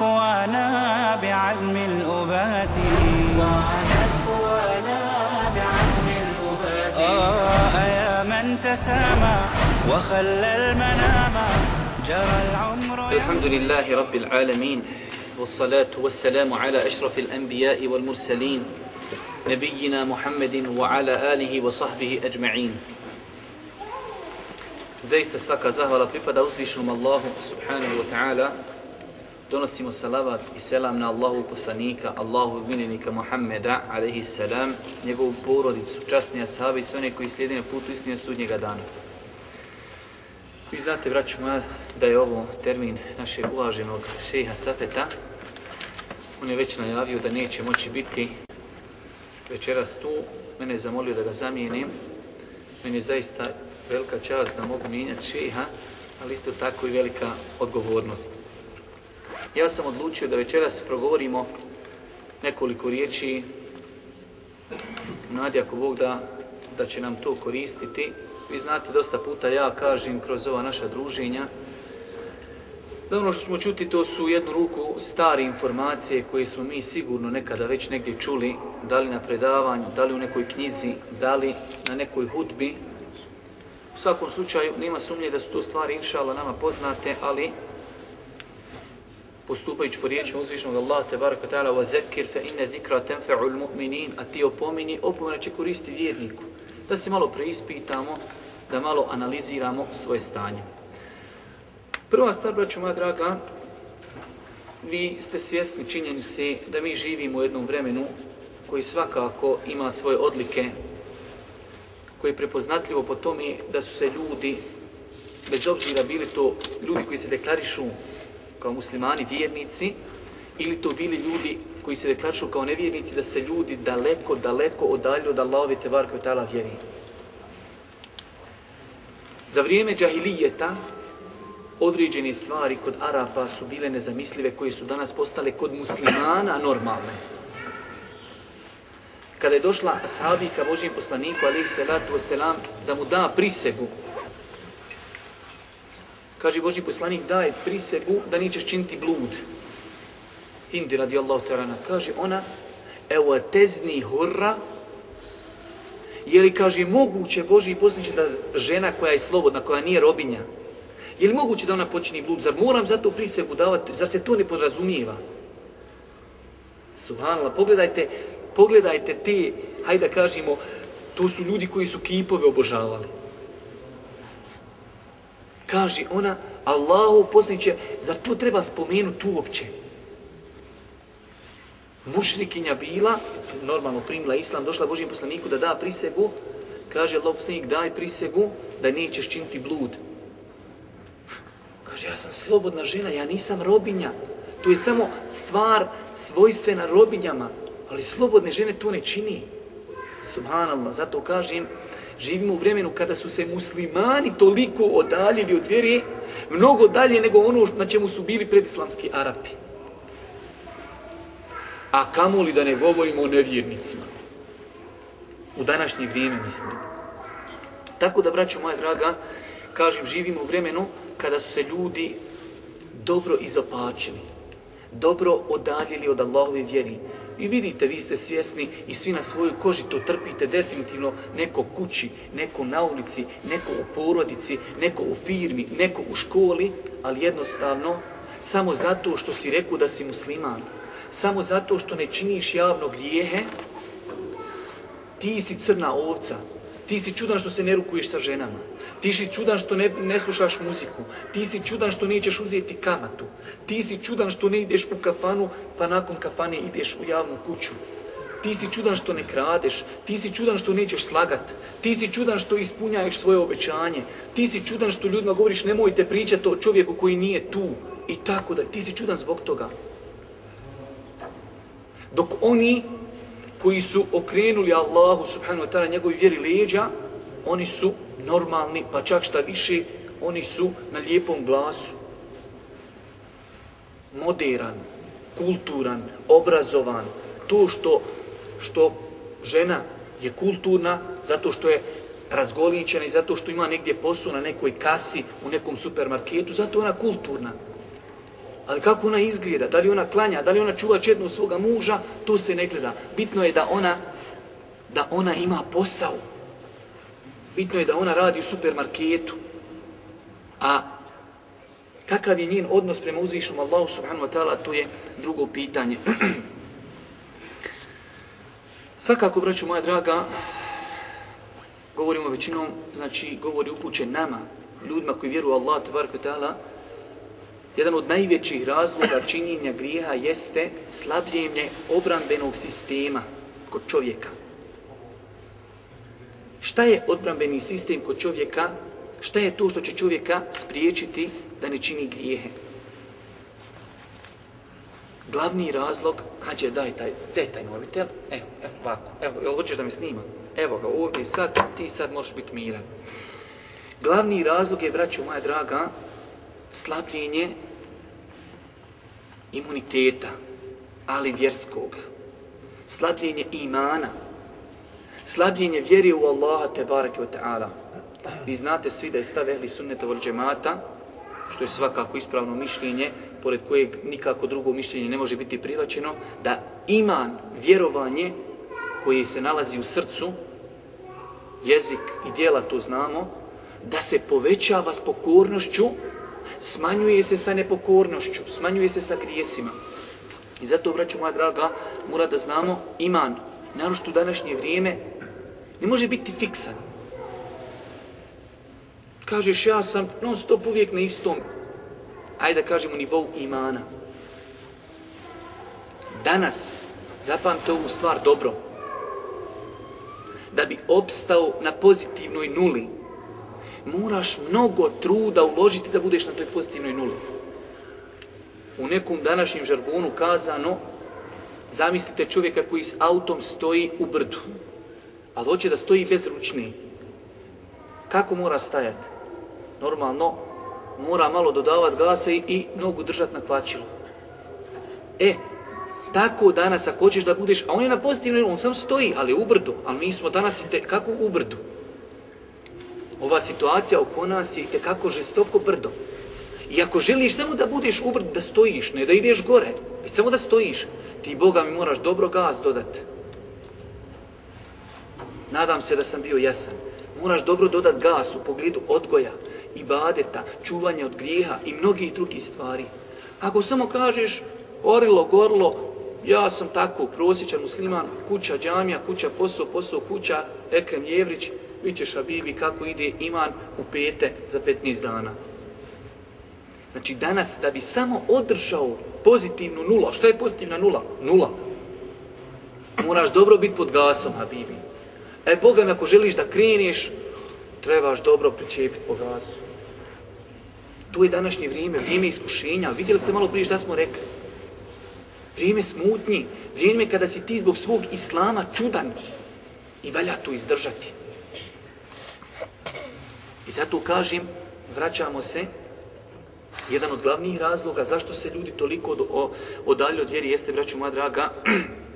قوانا بعزم الأبات. وعادت قوانا بعزم الأبات آه يا من تسامى وخلى المنام. جرى العمر الحمد لله رب العالمين والصلاة والسلام على أشرف الأنبياء والمرسلين نبينا محمد وعلى آله وصحبه أجمعين. Zaista svaka zahvala pripada uzvišenom Allahu subhanahu wa ta'ala. Donosimo salavat i selam na Allahu poslanika, Allahu miljenika Muhammeda, alaihi salam, njegovu porodicu, časni ashabi i sve one koji slijede na putu istine sudnjega dana. Vi znate, braću moja, da je ovo termin našeg uvaženog šeha Safeta. On je već najavio da neće moći biti večeras tu. Mene je zamolio da ga zamijenim. Meni je zaista velika čast da mogu mijenjati šeha, ali isto tako i velika odgovornost. Ja sam odlučio da večeras progovorimo nekoliko riječi nadi ako Bog da, da će nam to koristiti. Vi znate, dosta puta ja kažem kroz ova naša druženja da ono što ćemo čuti to su jednu ruku stare informacije koje smo mi sigurno nekada već negdje čuli, da li na predavanju, da li u nekoj knjizi, da li na nekoj hudbi, U svakom slučaju nema sumnje da su to stvari inšala nama poznate, ali postupajući po riječima uzvišnog Allah te baraka ta'ala wa zekir fe inne zikra tenfe'u mu'minin a ti opomini, opomina će koristi vjerniku. Da se malo preispitamo, da malo analiziramo svoje stanje. Prva stvar, braću moja draga, vi ste svjesni činjenice da mi živimo u jednom vremenu koji svakako ima svoje odlike koji je prepoznatljivo po tome da su se ljudi, bez obzira bili to ljudi koji se deklarišu kao muslimani, vjernici, ili to bili ljudi koji se deklarišu kao nevjernici, da se ljudi daleko, daleko odalju od Allahove te varke tala vjeri. Za vrijeme džahilijeta, određene stvari kod Arapa su bile nezamislive, koje su danas postale kod muslimana normalne kada je došla ashabika Božijem poslaniku, alaih salatu wasalam, da mu da prisegu. Kaže Božji poslanik, daj prisegu da nećeš činiti blud. Hindi radijallahu ta'ala, kaže ona, evo tezni hurra, je li, kaže, moguće Božji poslanik da žena koja je slobodna, koja nije robinja, je li moguće da ona počini blud? Zar moram zato prisegu davati? Zar se to ne podrazumijeva? Subhanallah, pogledajte, pogledajte te, hajde da kažemo, to su ljudi koji su kipove obožavali. Kaže ona, Allahu posljednice, zar to treba spomenuti uopće? Mušrikinja bila, normalno primila islam, došla Božijem poslaniku da da prisegu, kaže Allah poslanik, daj prisegu da nećeš činiti blud. Kaže, ja sam slobodna žena, ja nisam robinja. To je samo stvar svojstvena robinjama. Ali slobodne žene to ne čini. Subhanallah, zato kažem, živimo u vremenu kada su se muslimani toliko odaljili od vjere, mnogo dalje nego ono na čemu su bili predislamski Arapi. A kamo li da ne govorimo o nevjernicima? U današnje vrijeme, mislim. Tako da, braću moja draga, kažem, živimo u vremenu kada su se ljudi dobro izopačili, dobro odaljili od Allahove vjeri, Vi vidite, vi ste svjesni i svi na svojoj koži to trpite definitivno neko kući, neko na ulici, neko u porodici, neko u firmi, neko u školi, ali jednostavno samo zato što si rekao da si musliman, samo zato što ne činiš javno grijehe, ti si crna ovca, Ti si čudan što se ne rukuješ sa ženama. Ti si čudan što ne, ne slušaš muziku. Ti si čudan što nećeš uzeti kamatu. Ti si čudan što ne ideš u kafanu, pa nakon kafane ideš u javnu kuću. Ti si čudan što ne kradeš. Ti si čudan što nećeš slagat. Ti si čudan što ispunjaješ svoje obećanje. Ti si čudan što ljudima govoriš nemojte pričati o čovjeku koji nije tu. i tako da ti si čudan zbog toga. Dok oni koji su okrenuli Allahu subhanahu wa ta'ala njegovi vjeri leđa, oni su normalni, pa čak šta više, oni su na lijepom glasu. Moderan, kulturan, obrazovan, to što, što žena je kulturna, zato što je razgoličena i zato što ima negdje posao na nekoj kasi u nekom supermarketu, zato ona kulturna. Ali kako ona izgleda, da li ona klanja, da li ona čuva čednu svoga muža, to se ne gleda. Bitno je da ona, da ona ima posao. Bitno je da ona radi u supermarketu. A kakav je njen odnos prema uzvišnom Allahu subhanahu wa ta'ala, to je drugo pitanje. Svakako, braću moja draga, govorimo većinom, znači govori upućen nama, ljudima koji vjeruju Allah, tabaraka ta'ala, jedan od najvećih razloga činjenja grijeha jeste slabljenje obrambenog sistema kod čovjeka. Šta je odbrambeni sistem kod čovjeka? Šta je to što će čovjeka spriječiti da ne čini grijehe? Glavni razlog, hađe daj taj, daj taj mobitel, evo, evo, ovako, evo, jel hoćeš da me snima? Evo ga ovdje sad, ti sad možeš biti miran. Glavni razlog je, braćo moja draga, slabljenje imuniteta, ali vjerskog. Slabljenje imana. Slabljenje vjeri u Allaha te barake wa ta'ala. Vi znate svi da je stav ehli sunneta vol džemata, što je svakako ispravno mišljenje, pored kojeg nikako drugo mišljenje ne može biti prihvaćeno, da iman, vjerovanje koje se nalazi u srcu, jezik i dijela to znamo, da se povećava s pokornošću, smanjuje se sa nepokornošću, smanjuje se sa grijesima. I zato, braću moja draga, mora da znamo, iman, narošto u današnje vrijeme, ne može biti fiksan. Kažeš, ja sam non stop uvijek na istom, ajde da kažemo, nivou imana. Danas, zapamte ovu stvar dobro, da bi opstao na pozitivnoj nuli, moraš mnogo truda uložiti da budeš na toj pozitivnoj nuli. U nekom današnjem žargonu kazano, zamislite čovjeka koji s autom stoji u brdu, ali hoće da stoji bez ručni. Kako mora stajati? Normalno, mora malo dodavati gasa i, i nogu držati na kvačilu. E, tako danas ako hoćeš da budeš, a on je na pozitivnoj, on sam stoji, ali u brdu, ali mi smo danas i te, kako u brdu. Ova situacija oko nas je i kako žestoko brdo. I ako želiš samo da budeš u brdu, da stojiš, ne da ideš gore, već samo da stojiš, ti Boga mi moraš dobro gas dodati. Nadam se da sam bio jasan. Moraš dobro dodat gas u pogledu odgoja, ibadeta, čuvanja od grijeha i mnogih drugih stvari. Ako samo kažeš, orilo, gorlo, ja sam tako prosječan musliman, kuća džamija, kuća posao, posao kuća, Ekrem Jevrić, vi ćeš Habibi kako ide iman u pete za 15 dana. Znači danas da bi samo održao pozitivnu nula, šta je pozitivna nula? Nula. Moraš dobro biti pod gasom, Habibi. E, Boga mi, ako želiš da kreniš, trebaš dobro pričepiti po gasu. To je današnje vrijeme, vrijeme iskušenja. Vidjeli ste malo prije šta smo rekli? Vrijeme smutnji, vrijeme kada si ti zbog svog islama čudan i valja to izdržati. I zato kažem, vraćamo se, jedan od glavnih razloga zašto se ljudi toliko odalje od vjeri jeste, braću moja draga,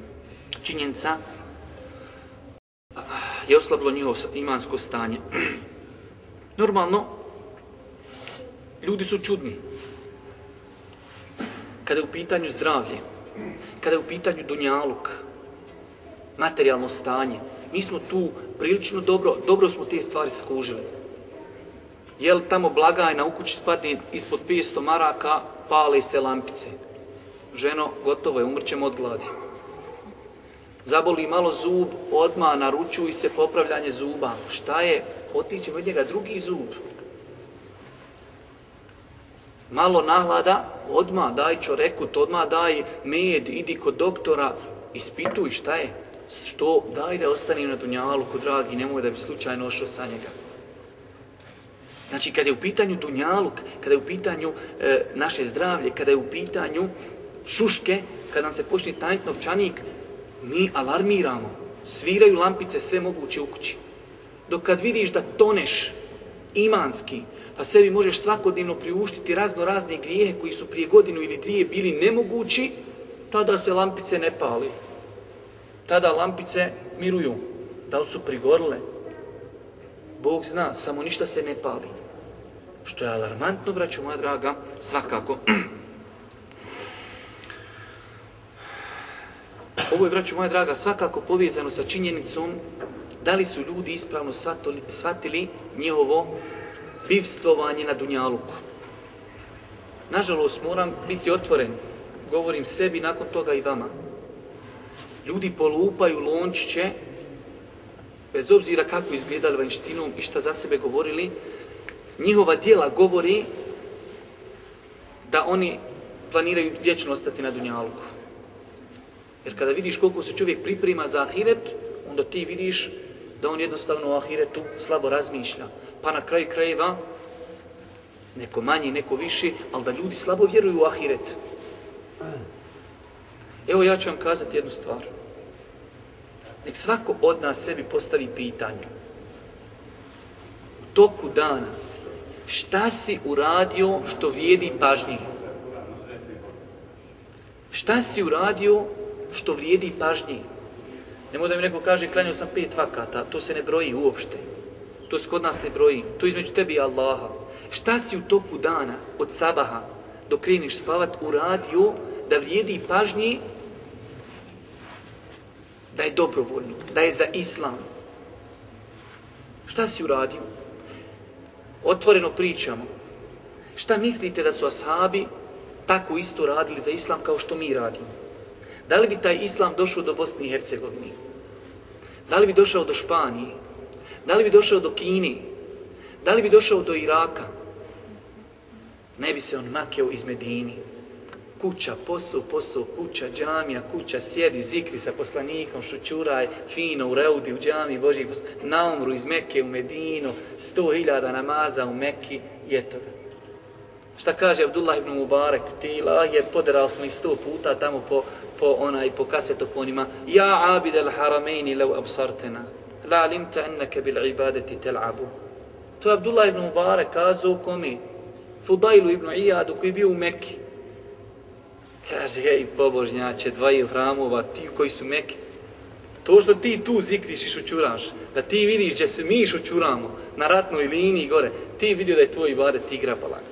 činjenica je oslablo njihovo imansko stanje. Normalno, ljudi su čudni. Kada je u pitanju zdravlje, kada je u pitanju dunjaluk, materijalno stanje, mi smo tu prilično dobro, dobro smo te stvari skužili. Jel tamo blagajna u kući spadne ispod 500 maraka, pale se lampice. Ženo, gotovo je, umrćemo od gladi. Zaboli malo zub, odma naručuj se popravljanje zuba. Šta je? Otiće od njega drugi zub. Malo nahlada, odma daj čorekut, odma daj med, idi kod doktora, ispituj šta je. Što? Daj da ostane na Dunjaluku, dragi, nemoj da bi slučajno ošao sa njega. Znači, kada je u pitanju dunjaluk, kada je u pitanju e, naše zdravlje, kada je u pitanju šuške, kada nam se počne tajnit novčanik, mi alarmiramo, sviraju lampice sve moguće u kući. Dok kad vidiš da toneš imanski, pa sebi možeš svakodnevno priuštiti razno razne grijehe koji su prije godinu ili dvije bili nemogući, tada se lampice ne pali. Tada lampice miruju. Da li su prigorile? Bog zna, samo ništa se ne pali. Što je alarmantno, braćo moja draga, svakako. Ovo je, braću moja draga, svakako povezano sa činjenicom da li su ljudi ispravno shvatili, shvatili njihovo bivstvovanje na Dunjaluku. Nažalost, moram biti otvoren, govorim sebi, nakon toga i vama. Ljudi polupaju lončiće, bez obzira kako izgledali vanštinom i šta za sebe govorili, njihova dijela govori da oni planiraju vječno ostati na Dunjaluku. Jer kada vidiš koliko se čovjek priprema za ahiret, onda ti vidiš da on jednostavno u ahiretu slabo razmišlja. Pa na kraju krajeva, neko manji, neko viši, ali da ljudi slabo vjeruju u ahiret. Evo ja ću vam kazati jednu stvar. Nek svako od nas sebi postavi pitanje. U toku dana, šta si uradio što vrijedi pažnje? Šta si uradio što vrijedi pažnji. Nemoj da mi neko kaže, klanjao sam pet vakata, to se ne broji uopšte. To se kod nas ne broji. To između tebi i Allaha. Šta si u toku dana, od sabaha, dok kreniš spavat, uradio da vrijedi pažnji da je dobrovoljno, da je za islam. Šta si uradio? Otvoreno pričamo. Šta mislite da su ashabi tako isto radili za islam kao što mi radimo? Da li bi taj islam došao do Bosne i Hercegovini? Da li bi došao do Španije? Da li bi došao do Kine? Da li bi došao do Iraka? Ne bi se on makeo iz Medini. Kuća, posao, posao, kuća, džamija, kuća, sjedi, zikri sa poslanikom, šućuraj, fino, u reudi, u džami, Boži, na umru iz Mekke u Medinu, sto hiljada namaza u Mekki, i eto ga. Šta kaže Abdullah ibn Mubarak? Ti lah je poderali smo i sto puta tamo po, po onaj po kasetofonima. Ja abid al haramejni lev absartena. La limta enneke bil ibadeti tel'abu. To je Abdullah ibn Mubarak kazao komi? Fudailu ibn Iyadu koji je bio u Mekki. Kaže, ej, pobožnjače, dvaju hramova, ti koji su Mekki. To što ti tu zikriš i šućuraš, da ti vidiš gdje se mi šućuramo, na ratnoj liniji gore, ti vidio da je tvoj ibadet igra balak.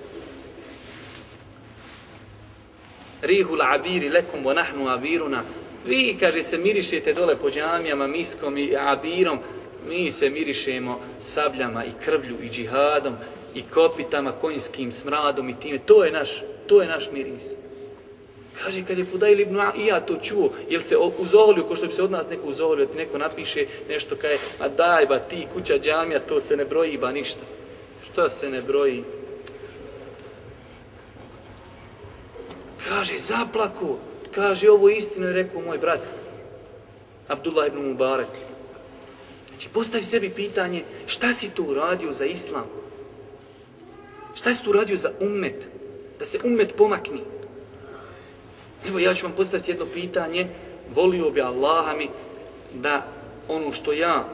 Rihul abiri lekum wa nahnu abiruna. Vi, kaže, se mirišete dole po džamijama, miskom i abirom. Mi se mirišemo sabljama i krvlju i džihadom i kopitama, konjskim smradom i time. To je naš, to je naš miris. Kaže, kad je Fudail ibn i ja to čuo, jel se uzoholio, ko što bi se od nas neko uzoholio, ti neko napiše nešto kaj, ma daj ba ti, kuća džamija, to se ne broji ba ništa. Što se ne broji? Kaže, zaplaku. Kaže, ovo istinu je rekao moj brat. Abdullah ibn Mubarak. Znači, postavi sebi pitanje, šta si tu uradio za islam? Šta si tu uradio za ummet? Da se ummet pomakni. Evo, ja ću vam postaviti jedno pitanje. Volio bi Allaha mi da ono što ja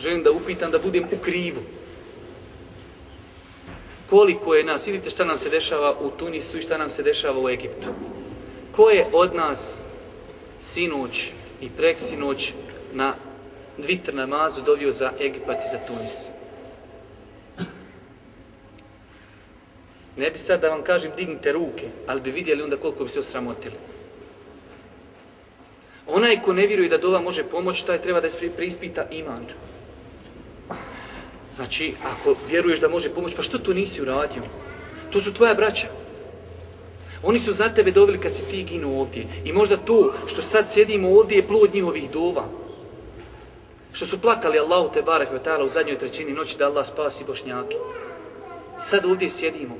želim da upitam, da budem u krivu koliko je nas, vidite šta nam se dešava u Tunisu i šta nam se dešava u Egiptu. Ko je od nas sinoć i preksinoć na vitr namazu dovio za Egipat i za Tunis? Ne bi sad da vam kažem dignite ruke, ali bi vidjeli onda koliko bi se osramotili. Onaj ko ne vjeruje da dova može pomoći, taj treba da se prispita iman. Znači, ako vjeruješ da može pomoći, pa što to nisi uradio? To su tvoja braća. Oni su za tebe doveli kad si ti ginu ovdje. I možda to što sad sjedimo ovdje je plod njihovih dova. Što su plakali Allahu te barek u zadnjoj trećini noći da Allah spasi bošnjaki. Sad ovdje sjedimo.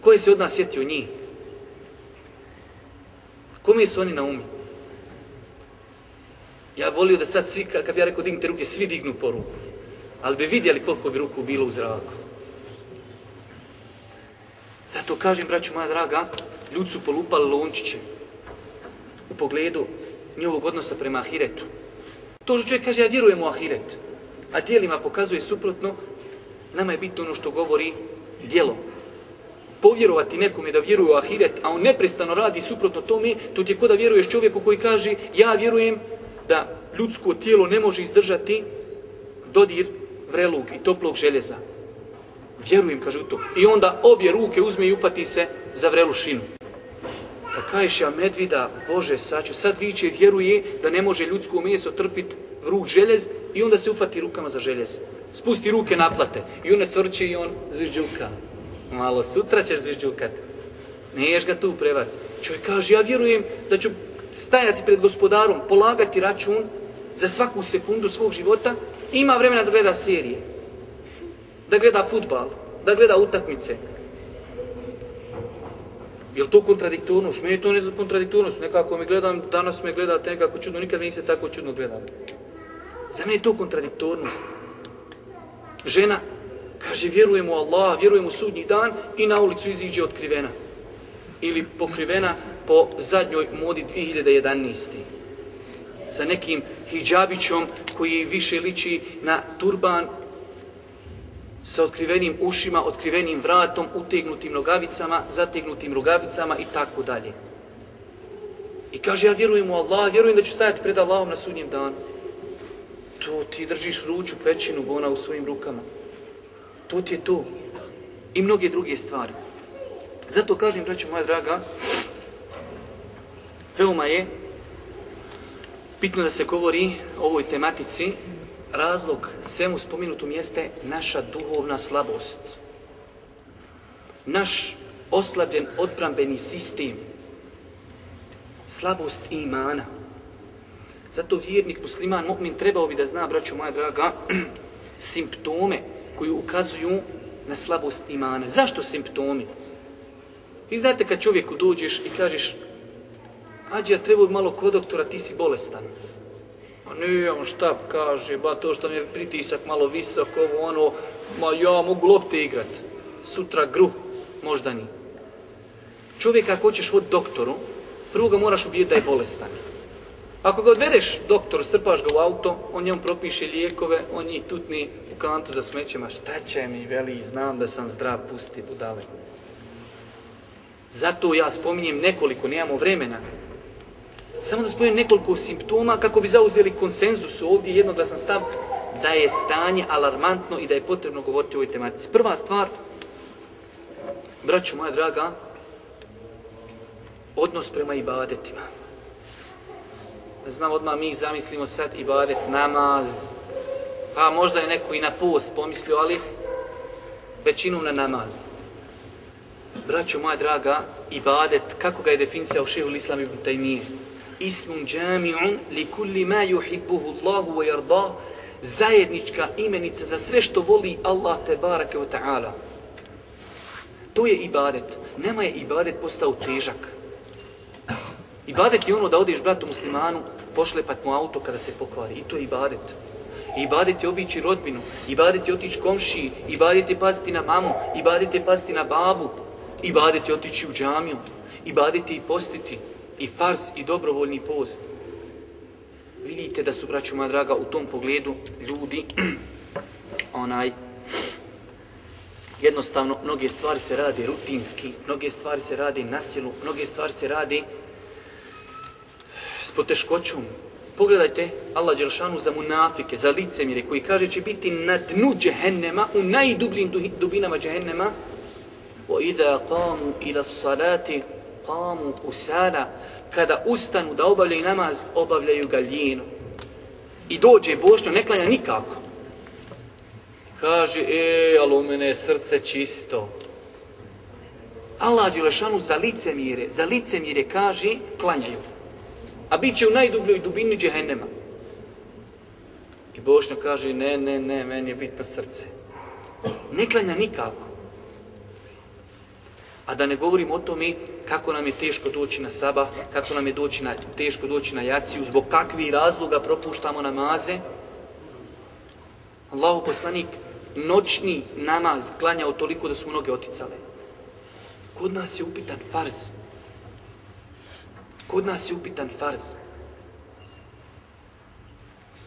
Ko je se od nas sjetio njih? Kome su oni na umi? Ja volio da sad svi, kad bi ja rekao dignite ruke, svi dignu po ruku ali bi vidjeli koliko bi ruku bilo u zraku. Zato kažem, braću moja draga, ljudi su polupali lončiće u pogledu njihovog odnosa prema ahiretu. To što čovjek kaže, ja vjerujem u ahiret, a dijelima pokazuje suprotno, nama je bitno ono što govori dijelo. Povjerovati nekome da vjeruje u ahiret, a on neprestano radi suprotno tome, to ti je kod da vjeruješ čovjeku koji kaže, ja vjerujem da ljudsko tijelo ne može izdržati dodir vrelog i toplog željeza. Vjerujem, kaže u to. I onda obje ruke uzme i ufati se za vrelu šinu. Pa kaješ ja medvida, Bože, saču, sad viće vjeruje da ne može ljudsko meso trpit vrug željez i onda se ufati rukama za željez. Spusti ruke naplate i ona crče i on zvižđuka. Malo sutra ćeš zvižđukat. Niješ ga tu prevar. Čovjek kaže, ja vjerujem da ću stajati pred gospodarom, polagati račun za svaku sekundu svog života, ima vremena da gleda serije, da gleda futbal, da gleda utakmice. Je to kontradiktornost? Meni to ne za kontradiktornost. Nekako me gledam, danas me gledate nekako čudno, nikad mi se tako čudno gledali. Za mene je to kontradiktornost. Žena kaže, vjerujem u Allah, vjerujem u sudnji dan i na ulicu iziđe otkrivena. Ili pokrivena po zadnjoj modi 2011. Sa nekim hijabićom koji više liči na turban sa otkrivenim ušima, otkrivenim vratom, utegnutim nogavicama, zategnutim rugavicama i tako dalje. I kaže, ja vjerujem u Allah, vjerujem da ću stajati pred Allahom na sudnjem danu. To ti držiš vruću pećinu bona u svojim rukama. To ti je to. I mnoge druge stvari. Zato kažem, braću moja draga, veoma je bitno da se govori o ovoj tematici, razlog svemu spominutom jeste naša duhovna slabost. Naš oslabljen odbrambeni sistem, slabost imana. Zato vjernik musliman, mu'min, trebao bi da zna, braćo moja draga, simptome koji ukazuju na slabost imana. Zašto simptomi? Vi znate kad čovjeku dođeš i kažeš Ađe, ja treba malo kod doktora, ti si bolestan. A ne, on šta kaže, ba to što mi je pritisak malo visok, ovo ono, ma ja mogu lopte igrat. Sutra gru, možda ni. Čovjek ako hoćeš od doktoru, prvo ga moraš ubijeti da je bolestan. Ako ga odvedeš doktoru, strpaš ga u auto, on njemu propiše lijekove, on njih tutni u kantu za smećema, šta će mi, veli, znam da sam zdrav, pusti budale. Zato ja spominjem nekoliko, nemamo vremena, Samo da spojim nekoliko simptoma kako bi zauzeli konsenzus ovdje, jednoglasan stav, da je stanje alarmantno i da je potrebno govoriti o ovoj tematici. Prva stvar, braću moja draga, odnos prema ibadetima. Znam, odmah mi zamislimo sad ibadet, namaz, pa možda je neko i na post pomislio, ali većinom na namaz. Braću moja draga, ibadet, kako ga je definicija u šehu l'Islam ibn Taymiye? Ismun džami'un li kulli ma yuhibbuhu Allahu wa yarda zajednička imenica za sve što voli Allah te barake ve ta'ala. To je ibadet. Nema je ibadet postao težak. Ibadet je ono da odiš bratu muslimanu, pošlepat mu auto kada se pokvari. I to je ibadet. Ibadet je obići rodbinu, ibadet je otići komši, ibadet je paziti na mamu, ibadet je paziti na babu, ibadet je otići u džamiju, ibadet je i postiti i farz i dobrovoljni post. Vidite da su, braću moja draga, u tom pogledu ljudi, onaj, jednostavno, mnoge stvari se rade rutinski, mnoge stvari se rade na silu, mnoge stvari se rade s poteškoćom. Pogledajte Allah Đelšanu za munafike, za licemire, koji kaže će biti na dnu džehennema, u najdubljim dubinama džehennema, وَإِذَا قَامُوا إِلَى الصَّلَاةِ qamu kusala kada ustanu da obavljaju namaz obavljaju galjinu i dođe bošnjo ne klanja nikako. Kaže e ali u mene je srce čisto. Allah Đelešanu za licemire, za licemire kaže klanjaju. A bit će u najdubljoj dubini džehennema. I bošnjo kaže ne ne ne meni je bitno srce. Ne klanja nikako. A da ne govorim o tome kako nam je teško doći na sabah, kako nam je doći na, teško doći na jaciju, zbog kakvih razloga propuštamo namaze. Allahu poslanik noćni namaz klanjao toliko da su mnoge noge oticale. Kod nas je upitan farz. Kod nas je upitan farz.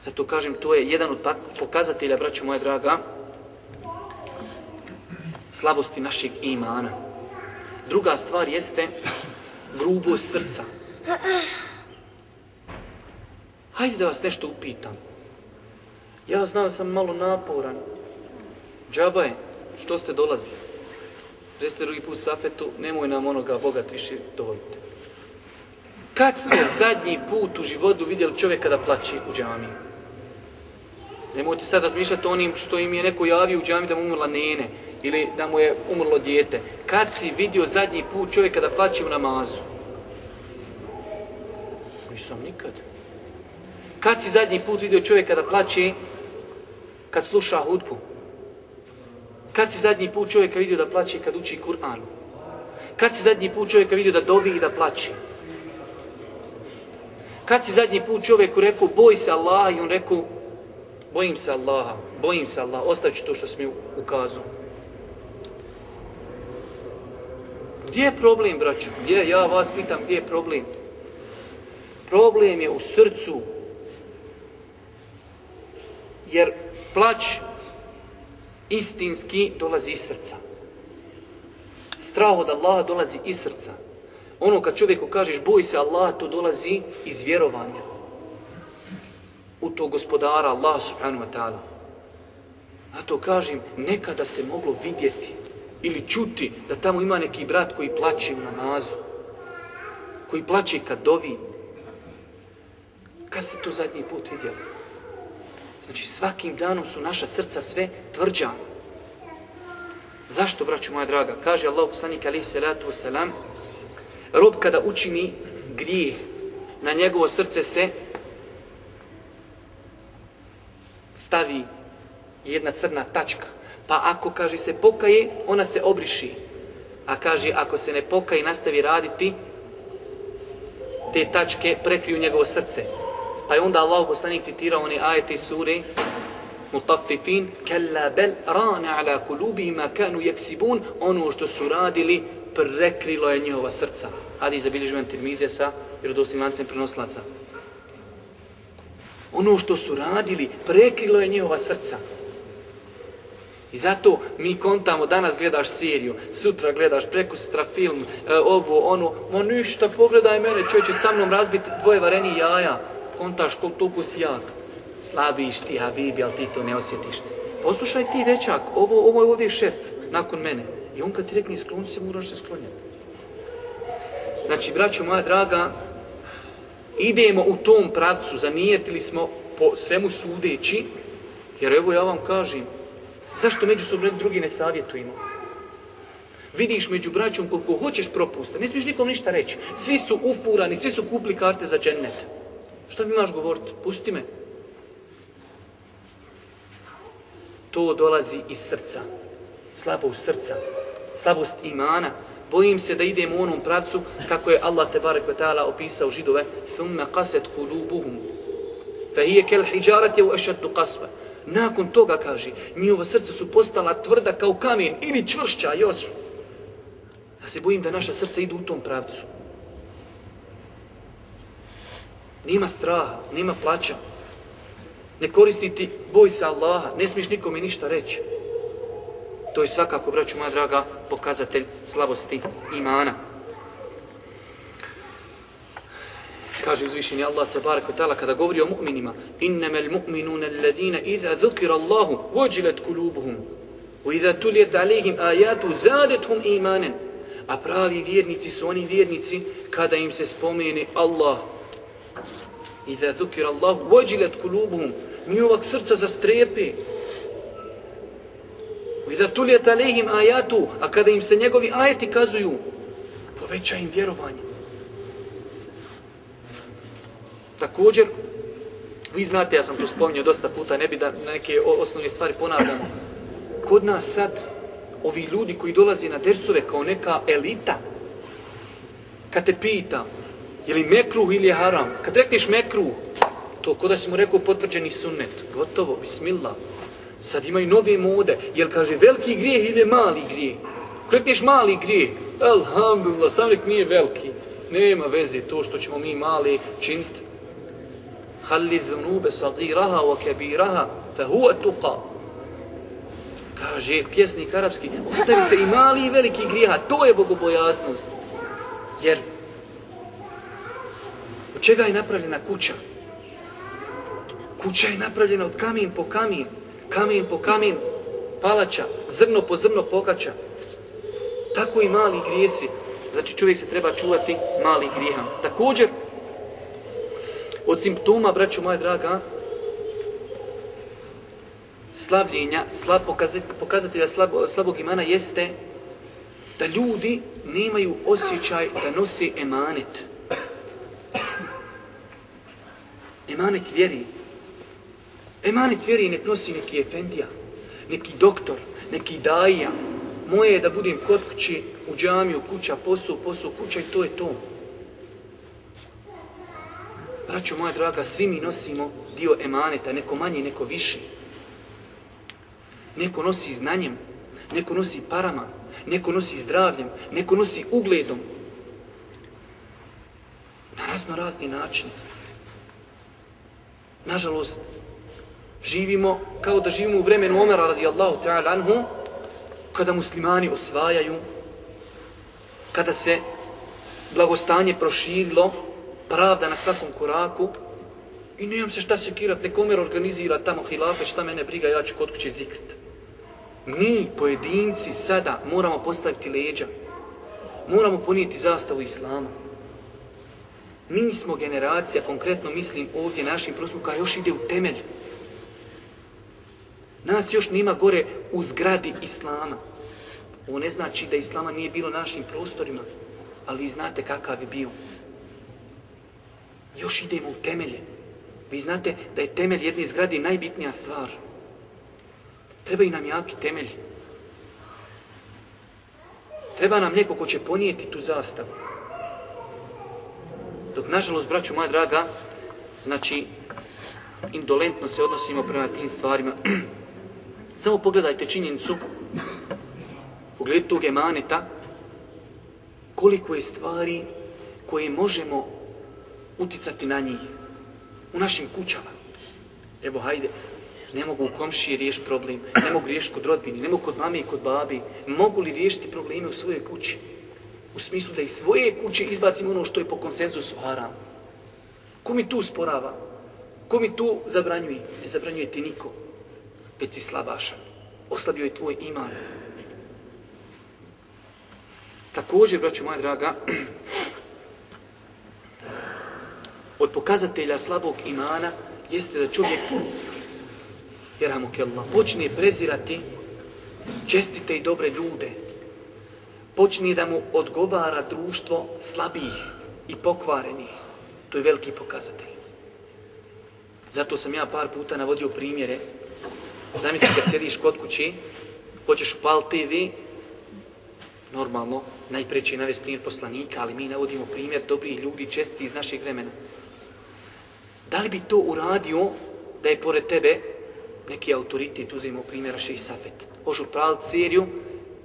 Zato kažem, to je jedan od pokazatelja, braćo moja draga, slabosti našeg imana. Druga stvar jeste grubost srca. Hajde da vas nešto upitam. Ja znam da sam malo naporan. Džaba je, što ste dolazili? Reste drugi put Safetu, nemoj nam onoga bogat više dovolite. Kad ste zadnji put u životu vidjeli čovjeka da plaći u džamiji? Nemojte sad razmišljati onim što im je neko javio u džami da mu umrla nene ili da mu je umrlo dijete. Kad si vidio zadnji put čovjeka da plaće u namazu? Nisam nikad. Kad si zadnji put vidio čovjeka da plaće kad sluša hudbu? Kad si zadnji put čovjeka vidio da plaće kad uči Kur'an? Kad si zadnji put čovjeka vidio da dovi i da plaće? Kad si zadnji put čovjeku rekao boj se Allaha i on rekao bojim se Allaha, bojim se Allaha, ostavit ću to što si mi ukazao. Gdje je problem, braću? Gdje je? Ja vas pitam gdje je problem? Problem je u srcu. Jer plać istinski dolazi iz srca. Strah od Allaha dolazi iz srca. Ono kad čovjeku kažeš boj se Allaha, to dolazi iz vjerovanja. U to gospodara Allah subhanahu wa ta'ala. A to kažem, nekada se moglo vidjeti ili čuti da tamo ima neki brat koji plaće u namazu. Koji plaće kad dovi. Kad ste to zadnji put vidjeli? Znači svakim danom su naša srca sve tvrđa. Zašto, braću moja draga? Kaže Allah poslanik alaihi salatu wasalam, rob kada učini grijeh, na njegovo srce se stavi jedna crna tačka. Pa ako, kaže, se pokaje, ona se obriši. A kaže, ako se ne pokaje i nastavi raditi, te tačke prekriju njegovo srce. Pa je onda Allah poslanik citirao one ajete sure Mutaffifin, kalla bel rana ala kulubihima kanu jeksibun, ono što su radili prekrilo je njihova srca. Hadis zabilježujem Tirmizija sa vjerodostim lancem prenoslaca. Ono što su radili prekrilo je njihova srca. I zato mi kontamo, danas gledaš seriju, sutra gledaš preko sutra film, e, ovo, ono, ma ništa, pogledaj mene, čovječe, sa mnom razbiti dvoje vareni jaja, kontaš koliko si jak. Slabiš ti, Habibi, ali ti to ne osjetiš. Poslušaj ti, dečak, ovo, ovo je ovdje šef, nakon mene. I on kad ti rekne skloni se, moraš se sklonjati. Znači, braćo moja draga, idemo u tom pravcu, zanijetili smo po svemu sudeći, jer evo ja vam kažem, zašto međusobno drugi ne savjetujemo? Vidiš među braćom koliko hoćeš propusta, ne smiješ nikom ništa reći. Svi su ufurani, svi su kupli karte za džennet. Šta mi imaš govoriti? Pusti me. To dolazi iz srca. Slabost srca. Slabost imana. Bojim se da idemo u onom pravcu kako je Allah te barek ta'ala opisao židove. thumma qaset qulubuhum Fa hiya kal hijarati wa ashad qasba Nakon toga, kaže, njihova srca su postala tvrda kao kamen ili čvršća još. Ja se bojim da naša srca idu u tom pravcu. Nima straha, nima plaća. Ne koristiti, boj se Allaha, ne smiješ nikome ništa reći. To je svakako, braću moja draga, pokazatelj slabosti imana. Kaže uzvišeni Allah tabarak ta'ala kada govori o mu'minima Innamal mu'minuna alladhina idha dhukira Allahu wajilat kulubuhum wa idha tuliyat alayhim ayatu zadatuhum imanan. A pravi vjernici su oni vjernici kada im se spomene Allah. Idha dhukira Allahu wajilat kulubuhum njihova srca zastrepe wa idha lehim alayhim ayatu a kada im se njegovi ajeti kazuju poveća im vjerovanje Također, vi znate, ja sam to spominjao dosta puta, ne bi da neke osnovne stvari ponavljamo. Kod nas sad, ovi ljudi koji dolazi na dersove kao neka elita, kad te pita, je li mekruh ili je haram, kad rekneš mekruh, to kod da si mu rekao potvrđeni sunnet, gotovo, bismillah. Sad imaju nove mode. Jel kaže veliki grijeh ili mali grijeh? Krekneš mali grijeh. Alhamdulillah, sam nek nije veliki. Nema veze to što ćemo mi mali činiti. Halli zunube sagiraha wa kabiraha, fa huwa tuqa. Kaže pjesnik arapski, ostavi se i mali i veliki grijeha, to je bogobojaznost. Jer, od čega je napravljena kuća? Kuća je napravljena od kamen po kamen, kamen po kamen, palača, zrno po zrno pokača. Tako i mali grijesi. Znači čovjek se treba čuvati mali grijeha. Također, od simptoma, braću moja draga, slabljenja, slab, pokazatelja slab, slabog imana jeste da ljudi nemaju osjećaj da nose emanet. Emanet vjeri. Emanet vjeri nek nosi neki efendija, neki doktor, neki daija. Moje je da budem kod kući, u džamiju, kuća, posao, posao, kuća i to je to. Braćo moja draga, svi mi nosimo dio emaneta, neko manji, neko viši. Neko nosi znanjem, neko nosi parama, neko nosi zdravljem, neko nosi ugledom. Na razno razni način. Nažalost, živimo kao da živimo u vremenu Omera radijallahu ta'ala anhu, kada muslimani osvajaju, kada se blagostanje proširilo, pravda na svakom koraku, i nemam se šta sekirat, nek Omer organizira tamo hilafe, šta mene briga, ja ću kod kuće zikrit. Mi, pojedinci, sada moramo postaviti leđa. Moramo ponijeti zastavu Islama. Mi smo generacija, konkretno mislim ovdje našim prostom, koja još ide u temelj. Nas još nima gore u zgradi Islama. Ovo ne znači da Islama nije bilo našim prostorima, ali vi znate kakav je bio. Još idemo u temelje. Vi znate da je temelj jedne zgrade najbitnija stvar. Treba i nam jaki temelj. Treba nam neko ko će ponijeti tu zastavu. Dok, nažalost, braću moja draga, znači, indolentno se odnosimo prema tim stvarima. Samo pogledajte činjenicu, pogled tog emaneta, koliko je stvari koje možemo uticati na njih u našim kućama. Evo, hajde, ne mogu u komšiji riješiti problem, ne mogu riješiti kod rodbini, ne mogu kod mame i kod babi. Mogu li riješiti probleme u svojoj kući? U smislu da iz svoje kuće izbacimo ono što je po konsenzusu haram. Ko mi tu sporava? Ko mi tu zabranjuje? Ne zabranjuje ti niko. Već si slabašan. Oslabio je tvoj iman. Također, braću moja draga, od pokazatelja slabog imana jeste da čovjek jer Allah, počne prezirati čestite i dobre ljude. Počne da mu odgovara društvo slabih i pokvarenih. To je veliki pokazatelj. Zato sam ja par puta navodio primjere. Zamisli kad sjediš kod kući, hoćeš upal TV, normalno, najpreći je navest primjer poslanika, ali mi navodimo primjer dobrih ljudi, česti iz našeg vremena. Da li bi to uradio da je pored tebe neki autoritet, uzimo primjera šeji Safet. Hoću praviti seriju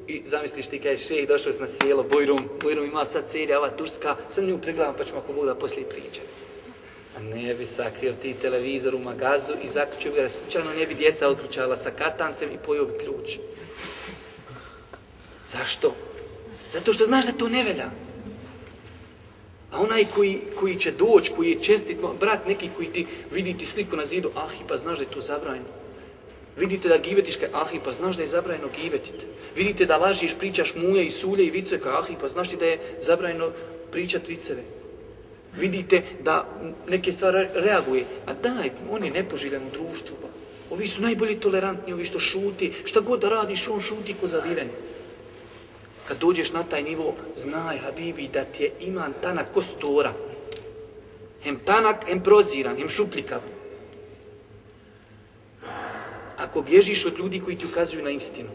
i zamisliš ti kaj šeji, došao na sjelo, Bojrum, Bojrum ima sad serija, ova Turska, sam nju pregledam pa ćemo ako Bog da poslije pričati. A ne bi sakrio ti televizor u magazu i zaključio ga da slučajno ne bi djeca odlučala sa katancem i pojio bi ključ. Zašto? Zato što znaš da to ne velja. A onaj koji, koji će doći, koji je čestit, brat neki koji ti vidi ti sliku na zidu, ah, pa znaš da je to zabranjeno. Vidite da gibetiš kaj ah, i pa znaš da je zabranjeno gibetit. Vidite da lažiš, pričaš muje i sulje i vice kaj ah, i pa znaš ti da je zabranjeno pričat viceve. Vidite da neke stvari reaguje. A daj, on je nepožiljan u društvu. Pa. Ovi su najbolji tolerantni, ovi što šuti. Šta god da radiš, on šuti ko zadiven. Kad dođeš na taj nivo, znaj, Habibi, da ti je iman tanak kostora. Hem tanak, hem proziran, hem šuplikav ako bježiš od ljudi koji ti ukazuju na istinu.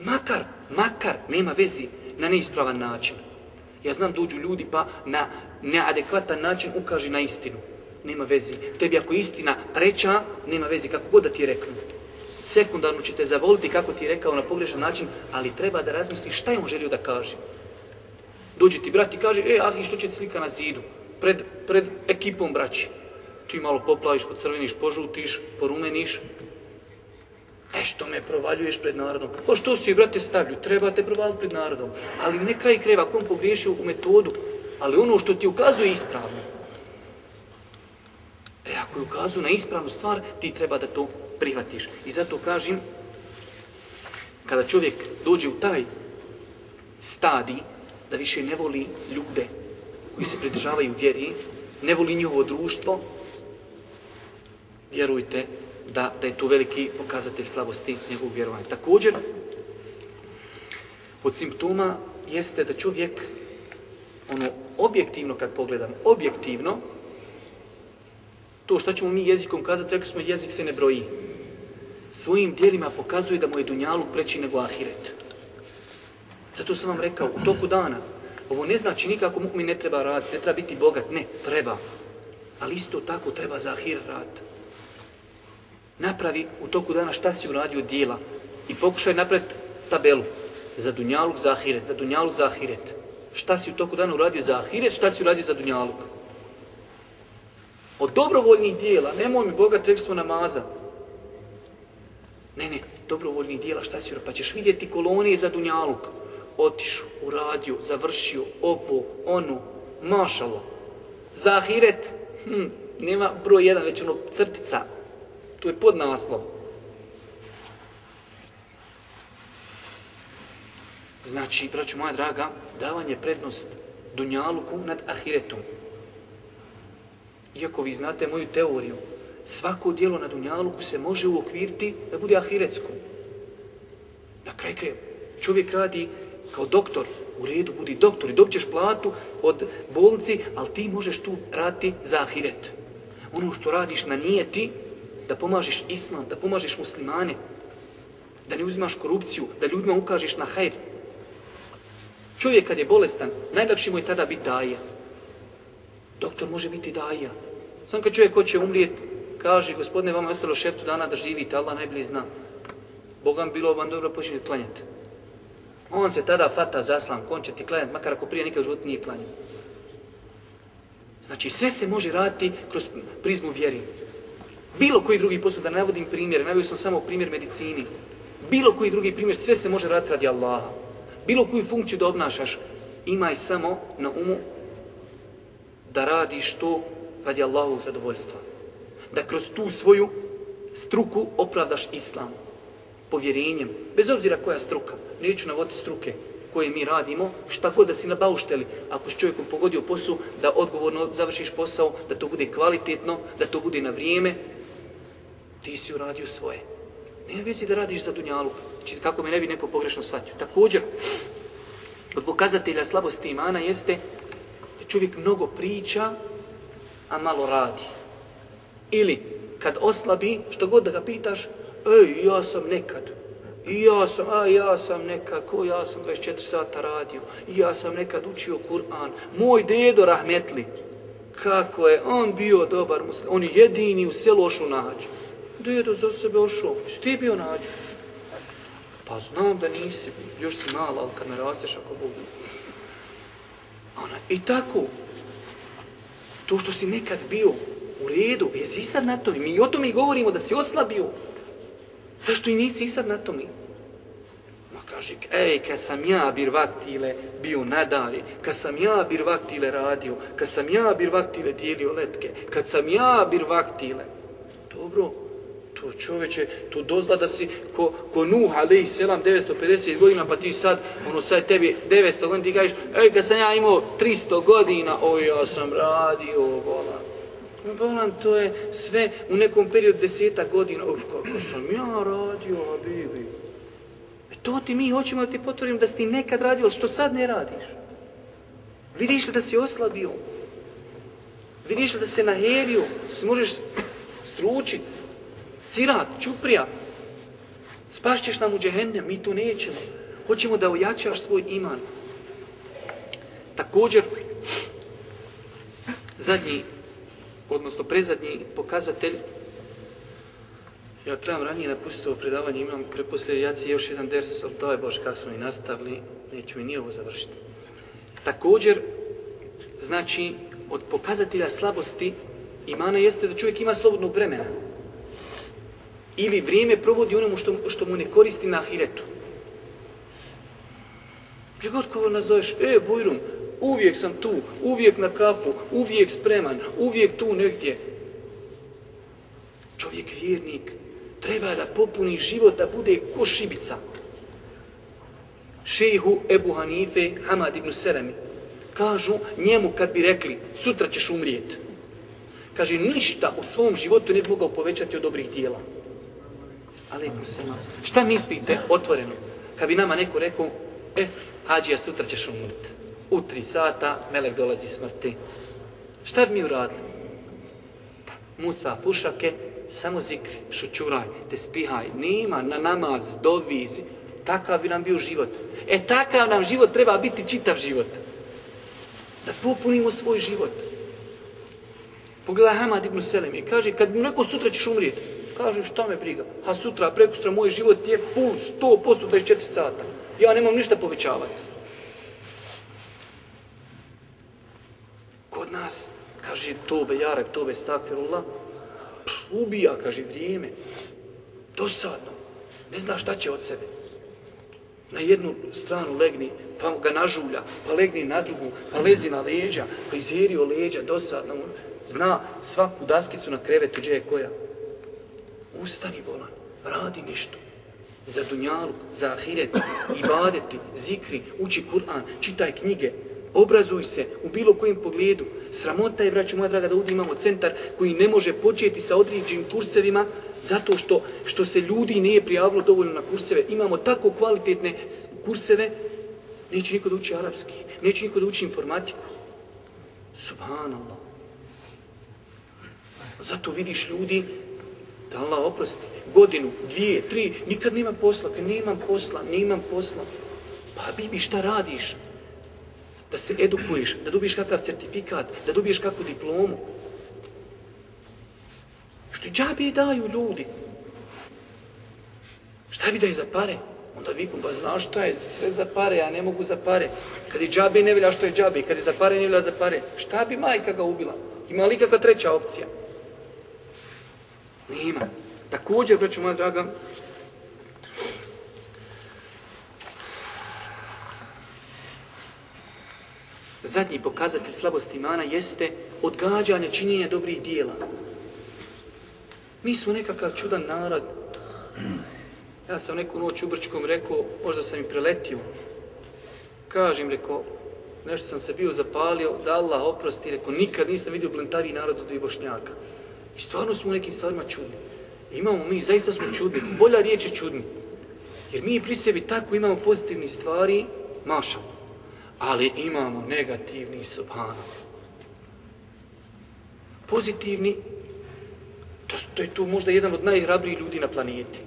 Makar, makar, nema vezi, na neispravan način. Ja znam dođu ljudi pa na neadekvatan način ukaži na istinu. nema vezi. Tebi ako istina preča, nema vezi kako god da ti je reknu. Sekundarno će te zavoliti kako ti je rekao na pogrešan način, ali treba da razmisliš šta je on želio da kaže. Dođe ti brat i kaže, e, ah, što će ti slika na zidu? Pred, pred ekipom braći. Ti malo poplaviš, pocrveniš, požutiš, porumeniš. E, što me provaljuješ pred narodom? Pa što si, brate, stavlju? Treba te provaliti pred narodom. Ali ne kraj kreva, kom pogriješio u metodu, ali ono što ti ukazuje ispravno. E, ako je ukazuju na ispravnu stvar, ti treba da to prihvatiš. I zato kažem, kada čovjek dođe u taj stadi, da više ne voli ljude koji se pridržavaju vjeri, ne voli njihovo društvo, vjerujte da, da je to veliki pokazatelj slabosti njegovog vjerovanja. Također, od simptoma jeste da čovjek, ono, objektivno kad pogledam, objektivno, to što ćemo mi jezikom kazati, rekli smo jezik se ne broji. Svojim dijelima pokazuje da mu je dunjaluk preći nego ahiret. Zato sam vam rekao, u toku dana, ovo ne znači nikako mi ne treba raditi, ne treba biti bogat, ne, treba. Ali isto tako treba za ahiret raditi. Napravi u toku dana šta si uradio dijela i pokušaj napraviti tabelu za dunjaluk, za ahiret, za dunjaluk, za ahiret. Šta si u toku dana uradio za ahiret, šta si uradio za dunjaluk. Od dobrovoljnih dijela, nemoj mi Boga, rekli smo namaza. Ne, ne, dobrovoljnih dijela, šta si uradio, pa ćeš vidjeti kolonije za dunjaluk otišao, uradio, završio ovo, ono, mašalo. Za ahiret, hm, nema broj jedan, već ono crtica, tu je pod naslov. Znači, braću moja draga, davanje prednost dunjaluku nad ahiretom. Iako vi znate moju teoriju, svako dijelo na dunjaluku se može uokviriti da bude ahiretsko. Na kraj kraju, čovjek radi kao doktor, u redu budi doktor i dobćeš platu od bolnici, ali ti možeš tu raditi za ahiret. Ono što radiš na nije ti, da pomažeš islam, da pomažeš muslimane, da ne uzimaš korupciju, da ljudima ukažeš na hajr. Čovjek kad je bolestan, najlakši mu je tada biti daja. Doktor može biti daja. Sam kad čovjek hoće umrijet, kaže, gospodine, vama je ostalo šeftu dana da živite, Allah najbolje zna. Bogam bilo vam dobro, počinjete klanjati. On se tada fata zaslan, on će ti klanjati, makar ako prije nikad život nije klanjao. Znači, sve se može raditi kroz prizmu vjeri. Bilo koji drugi posao, da ne navodim primjer, navodim sam samo primjer medicini. Bilo koji drugi primjer, sve se može raditi radi Allaha. Bilo koju funkciju da obnašaš, imaj samo na umu da radiš to radi Allahovog zadovoljstva. Da kroz tu svoju struku opravdaš islam povjerenjem, bez obzira koja struka, neću navoditi struke koje mi radimo, šta god da si nabaušteli, ako s čovjekom pogodio posao, da odgovorno završiš posao, da to bude kvalitetno, da to bude na vrijeme, ti si uradio svoje. Nema vezi da radiš za dunjaluk, znači kako me ne bi neko pogrešno shvatio. Također, od pokazatelja slabosti imana jeste da čovjek mnogo priča, a malo radi. Ili, kad oslabi, što god da ga pitaš, ej, ja sam nekad, i ja sam, a ja sam nekako, ja sam 24 sata radio, i ja sam nekad učio Kur'an, moj dedo rahmetli, kako je on bio dobar muslim, on je jedini u selu Ošu nađu. Dedo za sebe ošao, Jesi ti bio nađu? Pa znam da nisi, još si mala, ali kad narasteš ako budu. Ona, I tako, to što si nekad bio u redu, jesi sad na tome. mi o tome i govorimo da si oslabio, Zašto i nisi sad na tome? mi? Ma kaže, ej, kad sam ja bir vaktile bio nadali, kad sam ja bir vaktile radio, kad sam ja bir vaktile dijelio letke, kad sam ja bir vaktile. Dobro, to čoveče, to dozla da si ko, ko Nuh, ali i selam, 950 godina, pa ti sad, ono sad tebi 900 godina, ti kažeš, ej, kad sam ja imao 300 godina, oj, ja sam radio, vola. Bolan, to je sve u nekom periodu deseta godina. Uf, kako sam ja radio, Habibi. E to ti mi hoćemo da ti potvorim da si ti nekad radio, ali što sad ne radiš? Vidiš li da si oslabio? Vidiš li da se naherio? Se možeš sručiti? Sirat, čuprija. Spašćeš nam u džehennem, mi to nećemo. Hoćemo da ojačaš svoj iman. Također, zadnji odnosno prezadnji pokazatelj, ja trebam ranije napustiti ovo predavanje, imam preposlije jaci još jedan ders, ali to je Bože kako smo i nastavili, neću mi ni ovo završiti. Također, znači, od pokazatelja slabosti imana jeste da čovjek ima slobodnog vremena. Ili vrijeme provodi onomu što, što mu ne koristi na ahiretu. Gdje god koga nazoveš, e, Bujrum, uvijek sam tu, uvijek na kafu, uvijek spreman, uvijek tu negdje. Čovjek vjernik treba da popuni život, da bude ko šibica. Šehu Ebu Hanife, Hamad ibn Seremi, kažu njemu kad bi rekli, sutra ćeš umrijeti. Kaže, ništa u svom životu ne bi mogao povećati od dobrih dijela. Aleikum selam. Šta mislite otvoreno? Kad bi nama neko rekao, e, hađija, sutra ćeš umrti. U tri sata, melek dolazi smrti. Šta bi mi uradili? Musa, fušake, samo zikri, šućuraj, te spihaj, nima na namaz, dovizi. Takav bi nam bio život. E, takav nam život treba biti čitav život. Da popunimo svoj život. Pogledaj Hamad ibn Selim i kaže, kad mi neko sutra ćeš umrijeti, kaže, šta me briga? A sutra, prekustra, moj život je full, 100%, 24 sata. Ja nemam ništa povećavati. Kod nas, kaže, tobe, jareb, tobe, stakfirullah, ubija, kaže, vrijeme. Dosadno. Ne zna šta će od sebe. Na jednu stranu legni, pa ga nažulja, pa legni na drugu, pa lezi na leđa, pa izjerio leđa, dosadno. Zna svaku daskicu na krevetu, gdje je koja. Ustani, bolan, radi nešto za dunjalu, za ahiret, ibadeti, zikri, uči Kur'an, čitaj knjige, obrazuj se u bilo kojem pogledu. Sramota je, vraću moja draga, da ovdje imamo centar koji ne može početi sa određenim kursevima zato što, što se ljudi nije prijavilo dovoljno na kurseve. Imamo tako kvalitetne kurseve, neće niko da uči arapski, neće niko da uči informatiku. Subhanallah. Zato vidiš ljudi da Allah oprosti, godinu, dvije, tri, nikad nema posla, kad nemam posla, nemam posla. Pa bibi, šta radiš? Da se edukuješ, da dobiješ kakav certifikat, da dobiješ kakvu diplomu. Što džabe daju ljudi. Šta bi da je za pare? Onda vikum, pa znaš šta je, sve za pare, ja ne mogu za pare. Kad je džabe ne velja što je džabe, kad je za pare ne velja za pare. Šta bi majka ga ubila? Ima li kakva treća opcija? Nema. Također, braću moja draga, zadnji pokazatelj slabosti imana jeste odgađanje činjenja dobrih dijela. Mi smo nekakav čudan narod. Ja sam neku noć u Brčkom rekao, možda sam i preletio. Kažem, rekao, nešto sam se bio zapalio, da Allah oprosti, rekao, nikad nisam vidio blentavi narod od dvije bošnjaka. I stvarno smo u nekim stvarima čudni. Imamo mi, zaista smo čudni. Bolja riječ je čudni. Jer mi pri sebi tako imamo pozitivni stvari, maša. Ali imamo negativni, subhano. Pozitivni, to, to je tu možda jedan od najhrabrijih ljudi na planeti.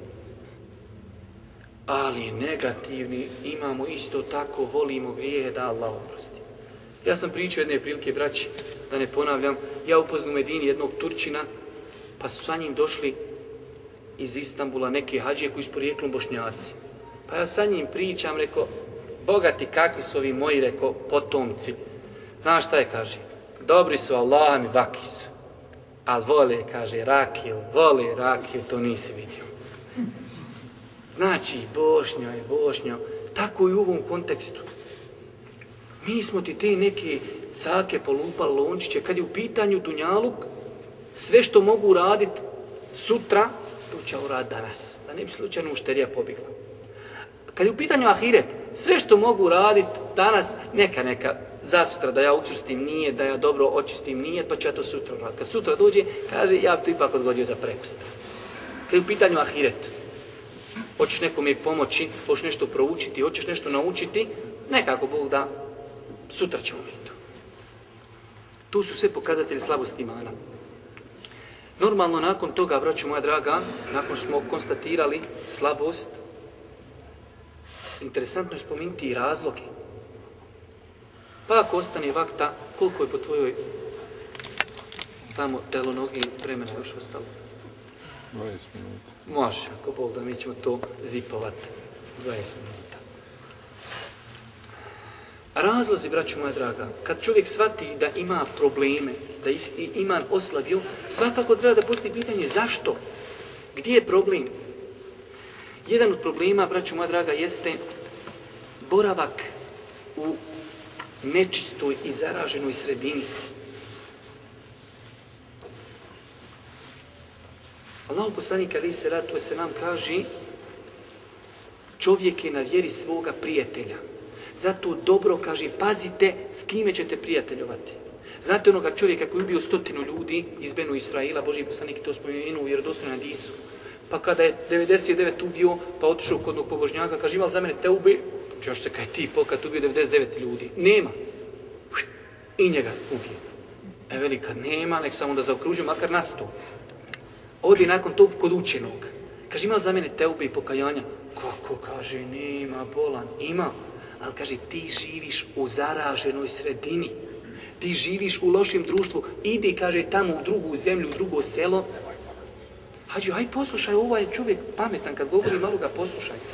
Ali negativni, imamo isto tako, volimo grijehe da Allah oprosti. Ja sam pričao jedne prilike, braći, da ne ponavljam, ja upoznu u Medini jednog Turčina, pa su sa njim došli iz Istambula neke hađije koji su porijeklom bošnjaci. Pa ja sa njim pričam, reko, bogati kakvi su ovi moji, reko, potomci. Znaš šta je, kaže, dobri su, Allah mi vaki su. Ali vole, kaže, rakiju, vole rakiju, to nisi vidio. Znači, bošnjo je bošnjo, tako i u ovom kontekstu. Mi smo ti te neke cake polupali lončiće, kad je u pitanju Dunjaluk, sve što mogu uraditi sutra, to će uraditi danas. Da ne bi slučajno mušterija pobjegla. Kad je u pitanju ahiret, sve što mogu uraditi danas, neka, neka, za sutra da ja učrstim nije, da ja dobro očistim nije, pa ću ja to sutra uraditi. Kad sutra dođe, kaže, ja to ipak odgodio za prekustra. Kad je u pitanju ahiret, hoćeš nekome pomoći, hoćeš nešto proučiti, hoćeš nešto naučiti, nekako Bog da, sutra ćemo mi to. Tu su sve pokazatelji slabosti imana. Normalno, nakon toga, braću moja draga, nakon što smo konstatirali slabost, interesantno je spomenuti i razloge. Pa ako ostane vakta, koliko je po tvojoj Tamo telo noge vremena još ostalo. 20 minuta. Može, ako Bog da mi ćemo to zipovat 20 minuta. Razlozi, braću moja draga, kad čovjek svati da ima probleme, da ima iman oslabio, svakako treba da postoji pitanje zašto? Gdje je problem? Jedan od problema, braću moja draga, jeste boravak u nečistoj i zaraženoj sredini. Allah poslanik ali se ratu se nam kaže čovjek je na vjeri svoga prijatelja. Zato dobro kaže, pazite s kime ćete prijateljovati. Znate onoga čovjeka koji je ubio stotinu ljudi iz Benu Israila, Boži poslanik to spomenuo u vjerodostojnom Disu. Pa kada je 99 ubio, pa otišao kod jednog pobožnjaka, kaže imali za mene te ubi, češ se kaj ti pokad ubio 99 ljudi. Nema. I njega ubije. E velika, nema, nek samo da zaokružim, makar na sto. Odi nakon tog kod učenog. Kaže, imali za mene teube i pokajanja? Kako, kaže, nema, bolan. Ima. Ali kaže, ti živiš u zaraženoj sredini. Ti živiš u lošem društvu. Idi, kaže, tamo u drugu zemlju, u drugo selo. Hađi, aj poslušaj, ovaj čovjek pametan, kad govori malo ga poslušaj se.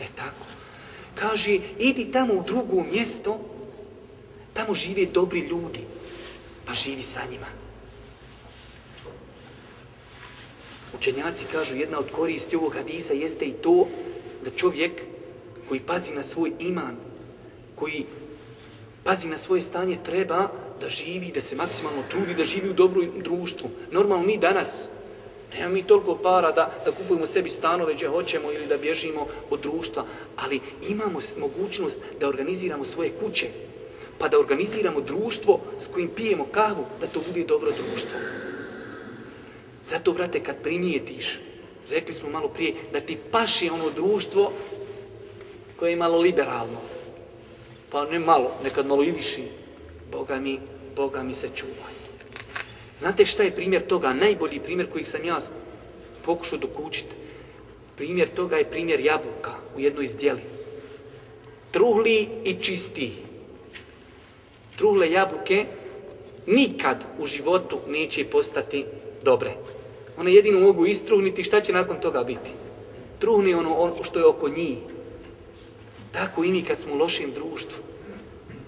E tako. Kaže, idi tamo u drugo mjesto, tamo žive dobri ljudi, pa živi sa njima. Učenjaci kažu jedna od koristi ovog hadisa jeste i to da čovjek koji pazi na svoj iman, koji pazi na svoje stanje, treba da živi, da se maksimalno trudi, da živi u dobrom društvu. Normalno mi danas, nema mi toliko para da, da kupujemo sebi stanove gdje hoćemo ili da bježimo od društva, ali imamo mogućnost da organiziramo svoje kuće, pa da organiziramo društvo s kojim pijemo kavu, da to bude dobro društvo. Zato, brate, kad primijetiš, rekli smo malo prije, da ti paši ono društvo koje je malo liberalno, pa ne malo, nekad malo i viši, Boga mi, Boga mi se čuvaj. Znate šta je primjer toga? Najbolji primjer koji sam ja pokušao dokučiti. Primjer toga je primjer jabuka u jednoj zdjeli. Truhli i čisti. Truhle jabuke nikad u životu neće postati dobre. One jedino mogu istruhniti, šta će nakon toga biti? Truhni ono, ono što je oko njih. Tako i mi kad smo u lošem društvu.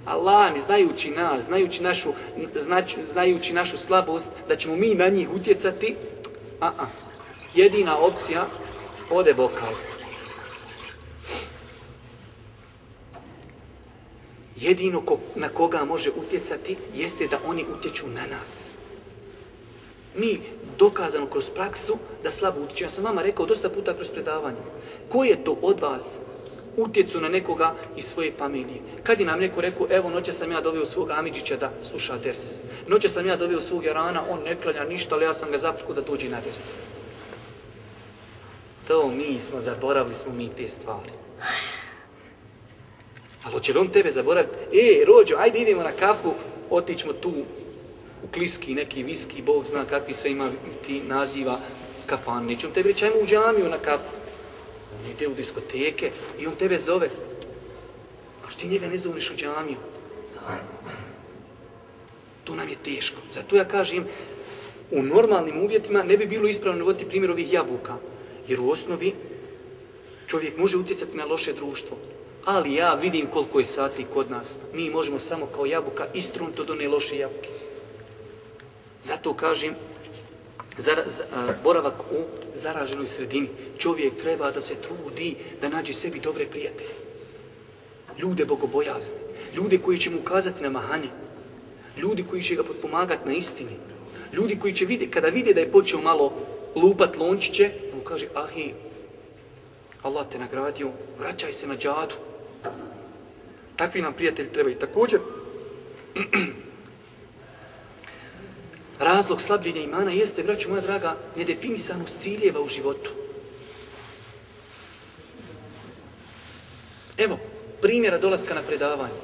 Allah mi znajući nas, znajući našu, znać, znajući našu slabost, da ćemo mi na njih utjecati, a, a jedina opcija, ode bokal. Jedino ko, na koga može utjecati, jeste da oni utječu na nas. Mi dokazano kroz praksu da slabo utječu. Ja sam vama rekao dosta puta kroz predavanje. Ko je to od vas utjecu na nekoga iz svoje familije. Kad je nam neko rekao, evo noće sam ja doveo svog Amidžića da sluša ders. Noće sam ja doveo svog Jarana, on ne klanja ništa, ali ja sam ga zafrku da dođe na ders. To mi smo, zaboravili smo mi te stvari. Ali hoće on tebe zaboraviti? E, rođo, ajde idemo na kafu, otićemo tu u kliski, neki viski, Bog zna kakvi sve ima ti naziva kafan. Nećemo tebi reći, ajmo u džamiju na kafu. Ide u diskoteke i on tebe zove. A što ti njega ne zoveš u džamiju? To nam je teško. Zato ja kažem, u normalnim uvjetima ne bi bilo ispravno navoditi primjer ovih jabuka. Jer u osnovi čovjek može utjecati na loše društvo. Ali ja vidim koliko je sati kod nas. Mi možemo samo kao jabuka istruniti do ne loše jabuke. Zato kažem, zara, za, a, boravak u zaraženoj sredini. Čovjek treba da se trudi da nađe sebi dobre prijatelje. Ljude bogobojazne. Ljude koji će mu ukazati na mahanje. Ljudi koji će ga potpomagati na istini. Ljudi koji će vidjeti, kada vide da je počeo malo lupat lončiće, mu kaže, ahi, Allah te nagradio, vraćaj se na džadu. Takvi nam prijatelji trebaju. Također, razlog slabljenja imana jeste, braću moja draga, nedefinisanost ciljeva u životu. Evo, primjera dolaska na predavanje.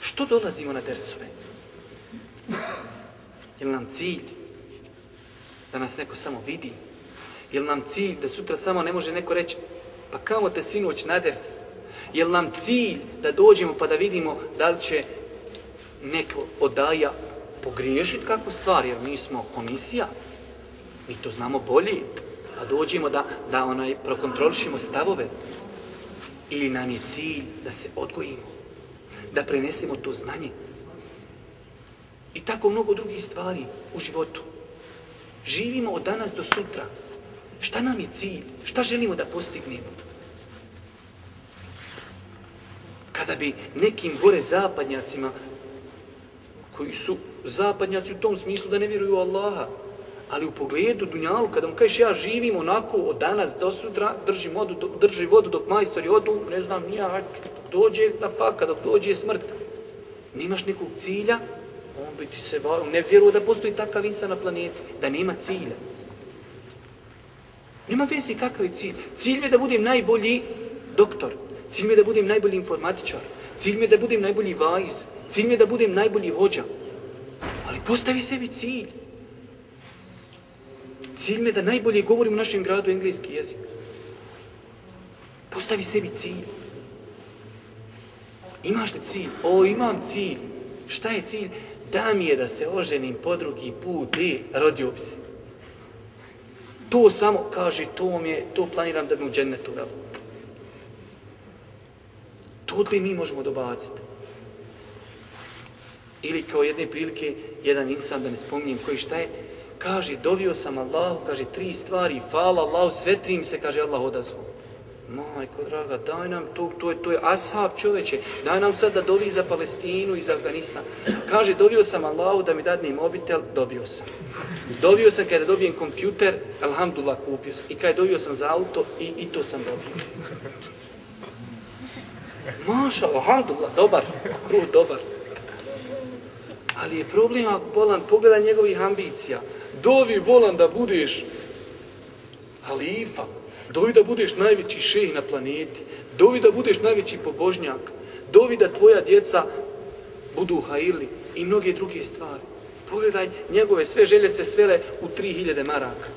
Što dolazimo na dersove? Je nam cilj da nas neko samo vidi? Je nam cilj da sutra samo ne može neko reći pa kamo te sinoć na ders? Je nam cilj da dođemo pa da vidimo da li će neko odaja pogriješiti kakvu stvar, jer mi smo komisija, mi to znamo bolje, pa dođemo da, da onaj prokontrolišimo stavove. Ili nam je cilj da se odgojimo, da prenesemo to znanje. I tako mnogo drugih stvari u životu. Živimo od danas do sutra. Šta nam je cilj? Šta želimo da postignemo? Kada bi nekim gore zapadnjacima, koji su zapadnjaci u tom smislu da ne vjeruju u Allaha, ali u pogledu dunjalu, kada mu kažeš ja živim onako od danas do sutra, drži vodu, drži vodu dok majstori odu, ne znam, nija, dođe na faka, dok dođe smrt. Nemaš nekog cilja, on bi ti se ne vjeruje da postoji takav insan na planeti, da nema cilja. Nema vezi kakav je cilj. Cilj je da budem najbolji doktor, cilj je da budem najbolji informatičar, cilj je da budem najbolji vajz, cilj je da budem najbolji hođa. Ali postavi sebi cilj. Cilj je da najbolje govorim u našem gradu engleski jezik. Postavi sebi cilj. Imaš li cilj? O, imam cilj. Šta je cilj? Da mi je da se oženim po drugi put i rodio bi se. To samo kaže, to mi je, to planiram da mi u džennetu radu. To li mi možemo dobaciti? Ili kao jedne prilike, jedan insan, da ne spominjem koji šta je, kaže, dovio sam Allahu, kaže, tri stvari, fala Allahu, sve tri im se, kaže, Allah odazvao. Majko draga, daj nam to, to je, to je ashab čoveče, daj nam sad da dovi za Palestinu i za Afganistan. Kaže, dovio sam Allahu da mi dadne mobitel, dobio sam. Dovio sam kada dobijem kompjuter, alhamdulillah kupio sam. I kada dovio sam za auto, i, i to sam dobio. Maša, alhamdulillah, dobar, kruh dobar. Ali je problem ako bolan pogleda njegovih ambicija. Dovi bolan da budeš halifa, dovi da budeš najveći šeh na planeti, dovi da budeš najveći pobožnjak, dovi da tvoja djeca budu hajili i mnoge druge stvari. Pogledaj, njegove sve želje se svele u 3000 maraka.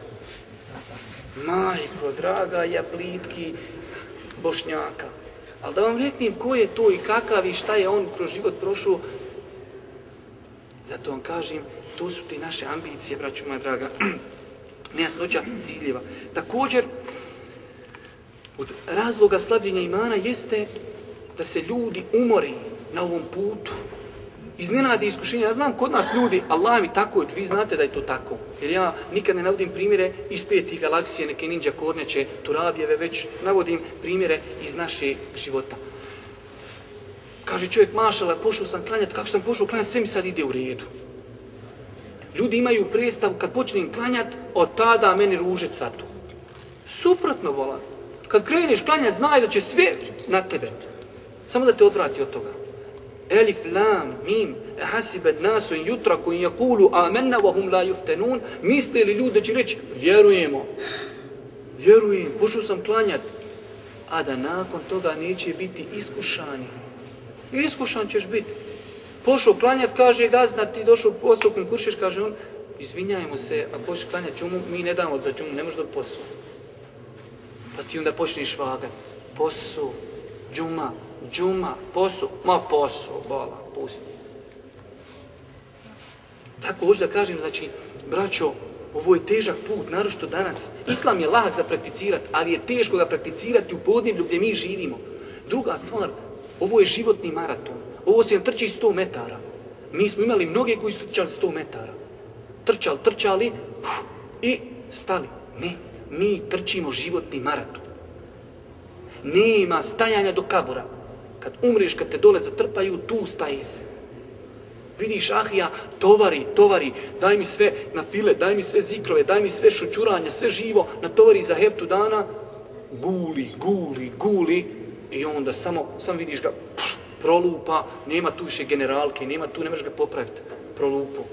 Majko, draga, ja plitki bošnjaka. Ali da vam reknem ko je to i kakav i šta je on kroz život prošao, zato vam kažem, to su te naše ambicije, braću moja draga, nejasnoća ciljeva. Također, od razloga slabljenja imana jeste da se ljudi umori na ovom putu. Iznenadi iskušenja. Ja znam kod nas ljudi, Allah mi tako, vi znate da je to tako. Jer ja nikad ne navodim primjere iz petih galaksije, neke ninja korneće, turabjeve, već navodim primjere iz naše života. Kaže čovjek, mašala, pošao sam klanjati, kako sam pošao klanjati, sve mi sad ide u redu. Ljudi imaju predstavu, kad počnem klanjati, od tada meni ruže cvatu. Suprotno, volan. Kad kreneš klanjati, znaj da će sve na tebe. Samo da te odvrati od toga. Elif, lam, mim, ehasibed nasu in jutra koji jakulu amenna wa hum la juftenun, misle li ljudi da će reći, vjerujemo, vjerujem, pošao sam klanjati, a da nakon toga neće biti iskušani. Iskušan ćeš biti. Pošao klanjat, kaže gazna, ti došao posao, konkuršiš, kaže on, izvinjajmo se, ako hoćeš klanjati čumu, mi ne damo za čumu, ne možeš da posao. Pa ti onda počneš vagat. Posao, džuma, džuma, posao, ma posao, bola, pusti. Tako hoću da kažem, znači, braćo, ovo je težak put, narošto danas. Islam je lahak za prakticirati, ali je teško ga prakticirati u podneblju gdje mi živimo. Druga stvar, ovo je životni maraton. Ovo se trči 100 metara. Mi smo imali mnoge koji su trčali 100 metara. Trčali, trčali uf, i stali. Ne, mi trčimo životni maraton. Nema stajanja do kabura. Kad umreš, kad te dole zatrpaju, tu staje se. Vidiš, ahija, tovari, tovari, daj mi sve na file, daj mi sve zikrove, daj mi sve šućuranje, sve živo, na tovari za heftu dana, guli, guli, guli, i onda samo, sam vidiš ga, pff, prolupa, nema tu više generalke, nema tu, ne možeš ga popraviti, prolupo.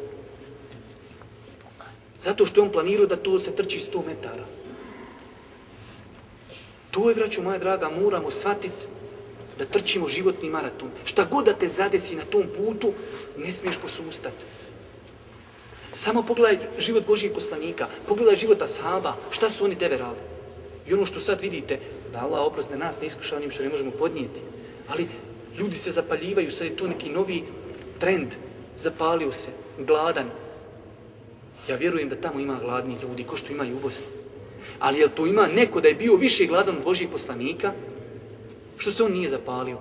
Zato što je on planirao da to se trči 100 metara. To je, braću moja draga, moramo shvatiti da trčimo životni maraton. Šta god da te zadesi na tom putu, ne smiješ posustati. Samo pogledaj život Božijeg poslanika, pogledaj života sahaba, šta su oni deverali. I ono što sad vidite, da Allah oprozne nas ne iskuša onim što ne možemo podnijeti. Ali ljudi se zapaljivaju, sad je to neki novi trend, zapalio se. gladan. Ja vjerujem da tamo ima gladni ljudi, ko što ima i u Bosni. Ali jel to ima neko da je bio više gladan od Božih poslanika? Što se on nije zapalio?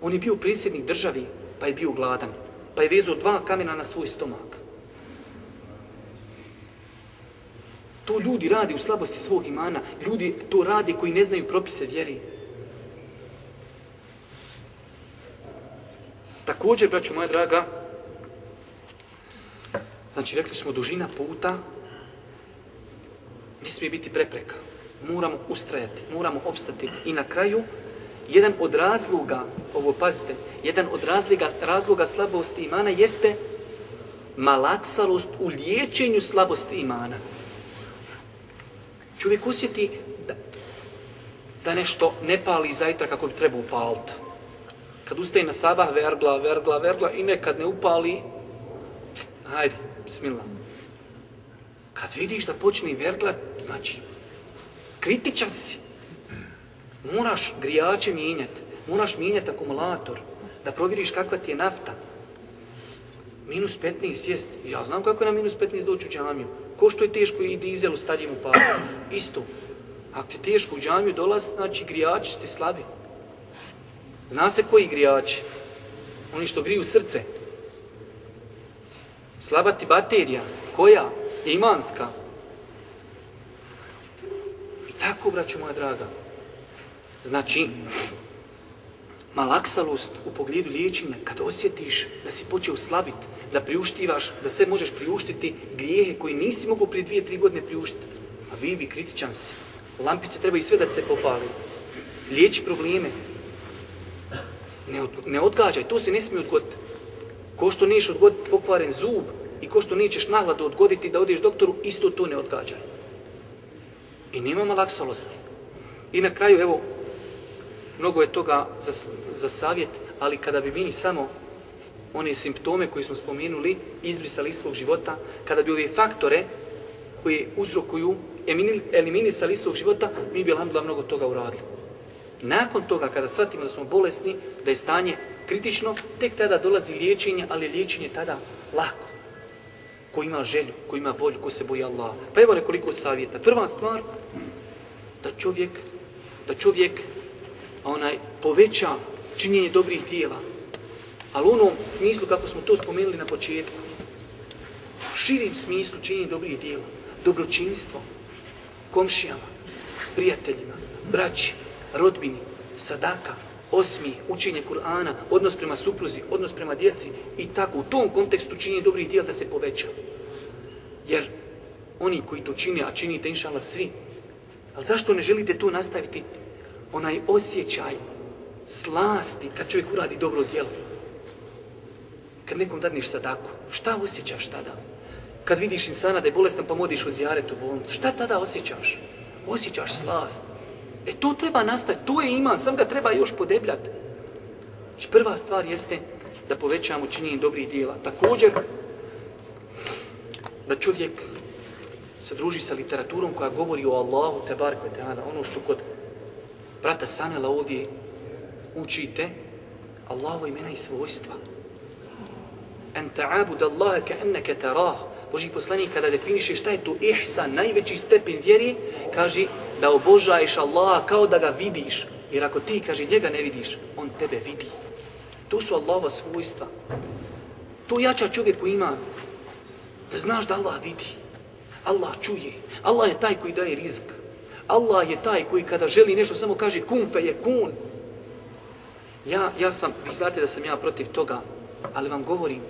On je bio predsjednik državi, pa je bio gladan. Pa je vezao dva kamena na svoj stomak. To ljudi radi u slabosti svog imana. Ljudi to radi koji ne znaju propise vjeri. Također, braću moja draga, znači rekli smo dužina puta ne smije biti prepreka. Moramo ustrajati, moramo opstati. I na kraju, jedan od razloga, ovo pazite, jedan od razloga, razloga slabosti imana jeste malaksalost u liječenju slabosti imana. Čovjek osjeti da, da nešto ne pali zajtra kako bi trebao upaliti. Kad ustaje na sabah, vergla, vergla, vergla i nekad ne upali, hajde, bismillah. Kad vidiš da počne vergla, znači, kritičan si. Moraš grijače mijenjati, moraš mijenjati akumulator, da provjeriš kakva ti je nafta. Minus 15 jest, ja znam kako je na minus 15 doći u džamiju. Ko što je teško i dizel u stadijem pa Isto. Ako ti je teško u džamiju dolaz, znači grijači ste slabi. Zna se koji grijači? Oni što griju srce. Slaba ti baterija. Koja? Je imanska. I tako, braću moja draga. Znači, malaksalost u pogledu liječenja, kad osjetiš da si počeo slabiti, da priuštivaš, da sve možeš priuštiti grijehe koji nisi mogu prije dvije, tri godine priuštiti. A vi bi kritičan si. Lampice treba i sve da se popali. Liječi probleme. Ne, od, ne odgađaj, to se ne smije odgoditi. Ko što neš odgoditi pokvaren zub i ko što nećeš nahladu odgoditi da odeš doktoru, isto to ne odgađaj. I nema malaksalosti. I na kraju, evo, mnogo je toga za, za savjet, ali kada bi mi samo one simptome koji smo spomenuli izbrisali iz svog života, kada bi ove faktore koji uzrokuju eliminisali iz svog života, mi bi alhamdulillah mnogo toga uradili. Nakon toga, kada shvatimo da smo bolesni, da je stanje kritično, tek tada dolazi liječenje, ali liječenje tada lako. Ko ima želju, ko ima volju, ko se boji Allah. Pa evo nekoliko savjeta. Prva stvar, da čovjek, da čovjek onaj poveća činjenje dobrih dijela. Ali u onom smislu kako smo to spomenuli na početku. Širim smislu činjenje dobrih dijela. Dobročinstvo, komšijama, prijateljima, braći, rodbini, sadaka, osmi, učenje Kur'ana, odnos prema supruzi, odnos prema djeci i tako u tom kontekstu činjenje dobrih dijela da se poveća. Jer oni koji to čine, a činite inšala svi, ali zašto ne želite to nastaviti onaj osjećaj slasti kad čovjek uradi dobro djelo. Kad nekom dadniš sadaku, šta osjećaš tada? Kad vidiš insana da je bolestan pa modiš u zijaret u bolnicu, šta tada osjećaš? Osjećaš slast. E to treba nastaviti, to je iman, sam ga treba još podebljati. Znači prva stvar jeste da povećamo činjenje dobrih dijela. Također, da čovjek se druži sa literaturom koja govori o Allahu, tebarku, ono što kod brata Sanela ovdje učite Allahu imena i svojstva. En ta'abud Allahe ka enneke tarah. Boži poslanik kada definiše šta je to ihsan, najveći stepen vjeri, kaže da obožaješ Allaha kao da ga vidiš. Jer ako ti, kaže, njega ne vidiš, on tebe vidi. To su Allahova svojstva. To jača čovjeku ima. Da znaš da Allah vidi. Allah čuje. Allah je taj koji daje rizk. Allah je taj koji kada želi nešto samo kaže kun fe je kun. Ja, ja sam, vi znate da sam ja protiv toga, ali vam govorim,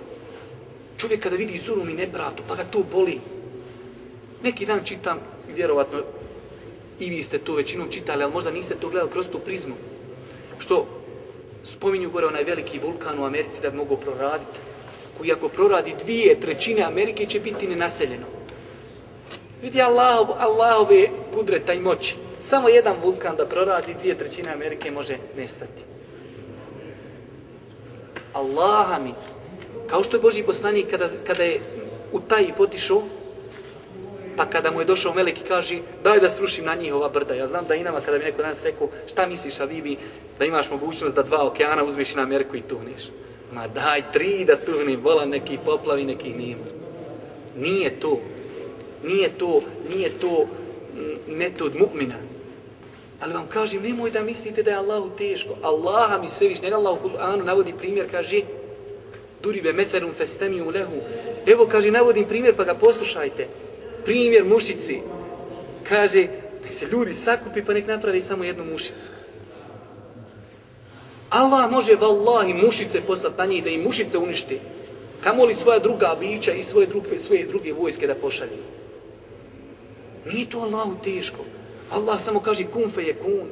čovjek kada vidi zulum i nepravdu, pa ga to boli. Neki dan čitam, vjerovatno i vi ste to većinom čitali, ali možda niste to gledali kroz tu prizmu, što spominju gore onaj veliki vulkan u Americi da bi mogao proraditi, koji ako proradi dvije trećine Amerike će biti nenaseljeno. Vidi Allahov, Allahove kudreta i moći. Samo jedan vulkan da proradi dvije trećine Amerike može nestati. Allaha mi. Kao što je Boži poslanik kada, kada je u taj otišao, pa kada mu je došao Melek i kaže daj da srušim na njih ova brda. Ja znam da i nama kada bi neko danas rekao šta misliš a da imaš mogućnost da dva okeana uzmeš na Ameriku i tuneš. Ma daj tri da tu vola neki poplavi, neki nema. Nije to. Nije to, nije to mm, metod mu'mina. Ali vam kažem, nemoj da mislite da je Allahu teško. Allaha mi sve viš, njega Allah u Kur'anu navodi primjer, kaže Duribe meferum festemiju lehu. Evo, kaže, navodim primjer, pa ga poslušajte. Primjer mušici. Kaže, nek se ljudi sakupi, pa nek napravi samo jednu mušicu. Allah može vallahi mušice poslati na njih da im mušice uništi. Kamoli svoja druga bića i svoje druge, svoje druge vojske da pošalje? Nije to Allahu teško. Allah samo kaže kun fe je kun.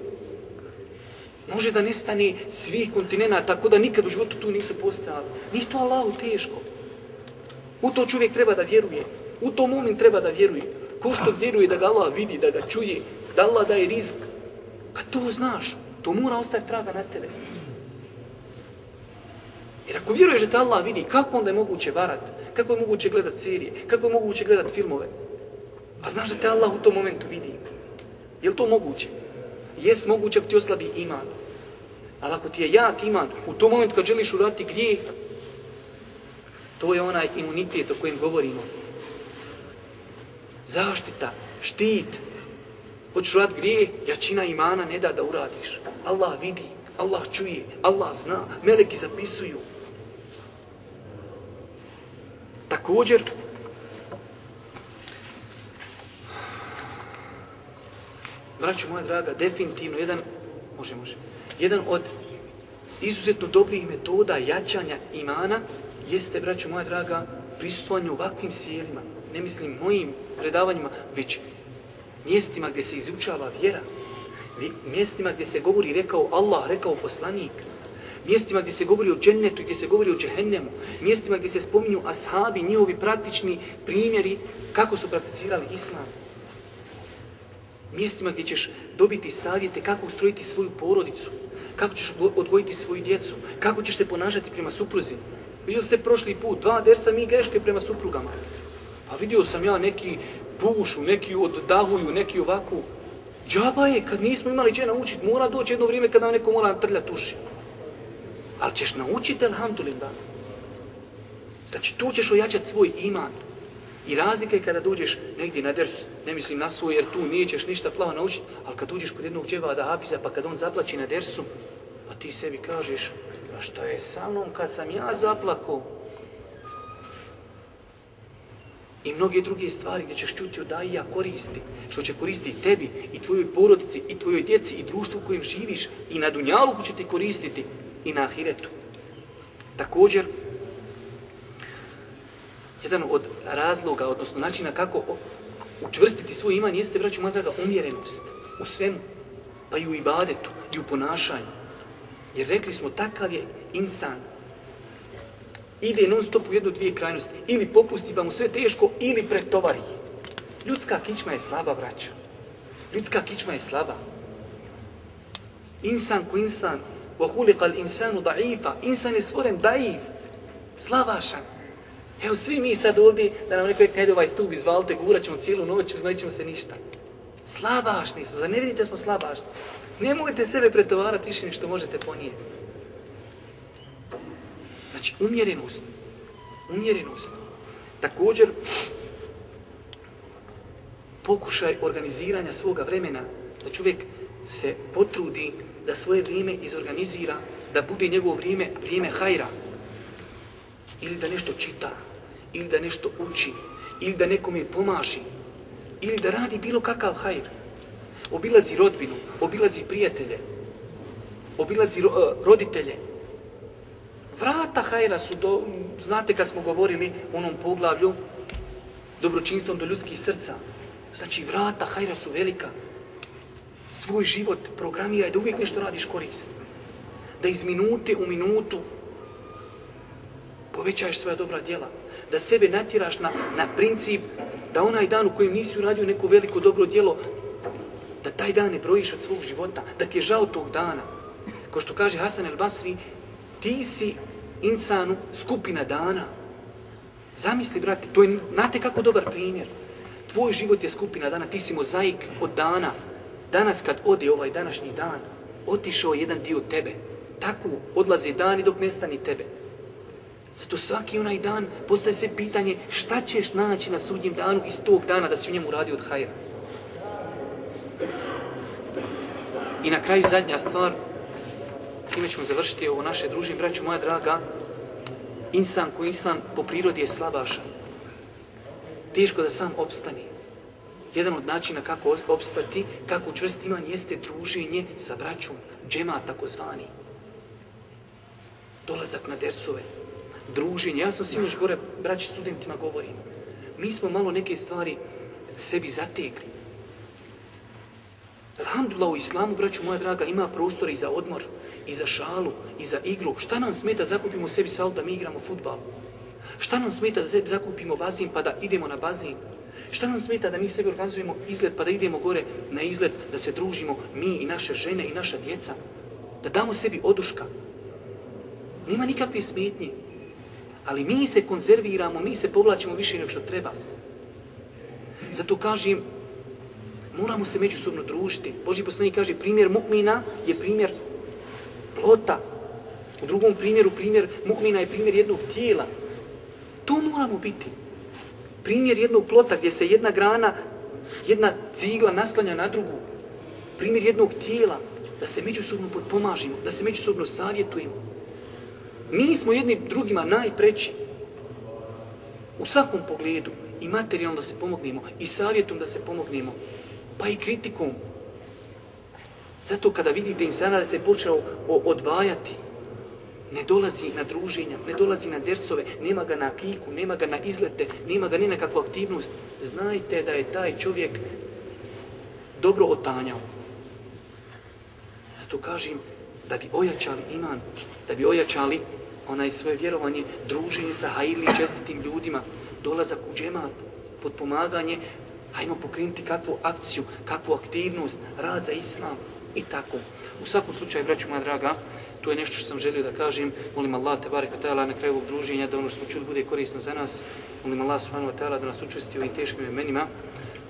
Može da nestane svih kontinenta tako da nikad u životu tu nisu postojali. Nije to Allahu teško. U to čovjek treba da vjeruje. U to mumin treba da vjeruje. Ko što vjeruje da ga Allah vidi, da ga čuje, da Allah daje rizk. Kad to znaš, to mora ostaviti traga na tebe. Jer ako vjeruješ da te Allah vidi, kako onda je moguće varat? Kako je moguće gledat serije? Kako je moguće gledat filmove? A znaš da te Allah u tom momentu vidi. Je li to moguće? Jes moguće ako ti oslabi iman. Ali ako ti je jak iman, u tom momentu kad želiš urati grijeh, to je onaj imunitet o kojem govorimo. Zaštita, štit. Hoćeš urati grijeh, jačina imana ne da da uradiš. Allah vidi, Allah čuje, Allah zna, meleki zapisuju. Također, Braćo moja draga, definitivno jedan, može, može, jedan od izuzetno dobrih metoda jačanja imana jeste, braćo moja draga, pristovanje ovakvim sjelima, ne mislim mojim predavanjima, već mjestima gdje se izučava vjera, mjestima gdje se govori rekao Allah, rekao poslanik, mjestima gdje se govori o džennetu, gdje se govori o džehennemu, mjestima gdje se spominju ashabi, njihovi praktični primjeri kako su prakticirali islam. Mjestima gdje ćeš dobiti savjete kako ustrojiti svoju porodicu, kako ćeš odgojiti svoju djecu, kako ćeš se ponašati prema supruzi. Vidio ste prošli put, dva dersa mi greške prema suprugama. Pa vidio sam ja neki pušu, neki oddahuju, neki ovaku. Džaba je, kad nismo imali če naučiti, mora doći jedno vrijeme kada nam neko mora trljati uši. Ali ćeš naučiti, alhamdulillah. Znači, tu ćeš ojačati svoj iman. I razlika je kada dođeš negdje na ders, ne mislim na svoj, jer tu nećeš ništa plavo naučiti, ali kad uđeš kod jednog dževa da hafiza, pa kad on zaplaći na dersu, pa ti sebi kažeš, a što je sa mnom kad sam ja zaplako? I mnoge druge stvari gdje ćeš čuti od Aija koristi, što će koristiti tebi i tvojoj porodici i tvojoj djeci i društvu u kojem živiš i na dunjalu će ti koristiti i na ahiretu. Također, jedan od razloga, odnosno načina kako učvrstiti svoj iman jeste, braću moja draga, umjerenost u svemu, pa i u ibadetu, i u ponašanju. Jer rekli smo, takav je insan. Ide non stop u jednu, dvije krajnosti. Ili popusti pa mu sve teško, ili pretovari. Ljudska kičma je slaba, braću. Ljudska kičma je slaba. Insan ko insan, وَهُلِقَ الْإِنسَانُ دَعِيفًا Insan je stvoren daif, slavašan. Evo svi mi sad ovdje, da nam neko je ovaj stup izvalite, gurat ćemo cijelu noć, uznojit ćemo se ništa. Slabašni smo, zar ne vidite smo slabašni? Ne možete sebe pretovarati više što možete ponijeti. Znači, umjerenost. Umjerenost. Također, pokušaj organiziranja svoga vremena, da čovjek se potrudi da svoje vrijeme izorganizira, da bude njegovo vrijeme, vrijeme hajra. Ili da nešto čita, ili da nešto uči, ili da nekome pomaži, ili da radi bilo kakav hajr. Obilazi rodbinu, obilazi prijatelje, obilazi ro, eh, roditelje. Vrata hajra su, do, znate kad smo govorili u onom poglavlju, dobročinstvom do ljudskih srca. Znači, vrata hajra su velika svoj život programiraj da uvijek nešto radiš korist. Da iz minute u minutu povećaš svoja dobra djela. Da sebe natiraš na, na princip da onaj dan u kojem nisi uradio neko veliko dobro djelo, da taj dan ne brojiš od svog života, da ti je žao tog dana. Ko što kaže Hasan el Basri, ti si insanu skupina dana. Zamisli, brate, to je, znate kako dobar primjer. Tvoj život je skupina dana, ti si mozaik od dana, danas kad ode ovaj današnji dan, otišao jedan dio tebe. Tako odlazi dani dok nestani tebe. Zato svaki onaj dan postaje se pitanje šta ćeš naći na sudnjem danu iz tog dana da si u njemu radi od hajra. I na kraju zadnja stvar, time ćemo završiti ovo naše druženje, braću moja draga, insan koji insan po prirodi je slabašan. Teško da sam opstani. Jedan od načina kako opstati, kako učvrsti iman, jeste druženje sa braćom, džema takozvani. Dolazak na dersove, druženje. Ja sam svim još gore braći studentima govorim. Mi smo malo neke stvari sebi zategli. Alhamdulillah u islamu, braću moja draga, ima prostora i za odmor, i za šalu, i za igru. Šta nam smeta zakupimo sebi salu da mi igramo futbal? Šta nam smeta da zakupimo bazin pa da idemo na bazin? Šta nam smeta da mi sebi organizujemo izlet pa da idemo gore na izlet, da se družimo mi i naše žene i naša djeca? Da damo sebi oduška? Nima nikakve smetnje. Ali mi se konzerviramo, mi se povlačimo više nego što treba. Zato kažem, moramo se međusobno družiti. Boži poslanik kaže, primjer mu'mina je primjer plota. U drugom primjeru, primjer mu'mina je primjer jednog tijela. To moramo biti. Primjer jednog plota gdje se jedna grana, jedna cigla naslanja na drugu. Primjer jednog tijela da se međusobno podpomažimo, da se međusobno savjetujemo. Mi smo jedni drugima najpreći. U svakom pogledu. I materijalno da se pomognemo. I savjetom da se pomognemo. Pa i kritikom. Zato kada vidite insana da se počeo odvajati, ne dolazi na druženja, ne dolazi na dersove, nema ga na kiku, nema ga na izlete, nema ga ni na kakvu aktivnost, znajte da je taj čovjek dobro otanjao. Zato kažem, da bi ojačali iman, da bi ojačali onaj svoje vjerovanje, druženje sa hajili čestitim ljudima, dolazak u džemat, podpomaganje, hajmo pokrenuti kakvu akciju, kakvu aktivnost, rad za islam i tako. U svakom slučaju, braću moja draga, to je nešto što sam želio da kažem. Molim Allah, te barek ta'ala, na kraju ovog druženja, da ono što smo čuli bude korisno za nas. Molim Allah, subhanahu wa ta'ala, da nas učesti u ovim teškim imenima.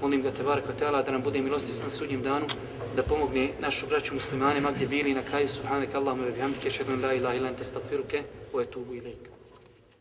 Molim ga, te barek ta'ala, da nam bude milostiv na sudnjem danu, da pomogne našu braću muslimane, ma gdje bili na kraju, subhanak Allahumma wa bihamdike, šedun la ilaha ilan te stagfiruke, wa etubu ilayk.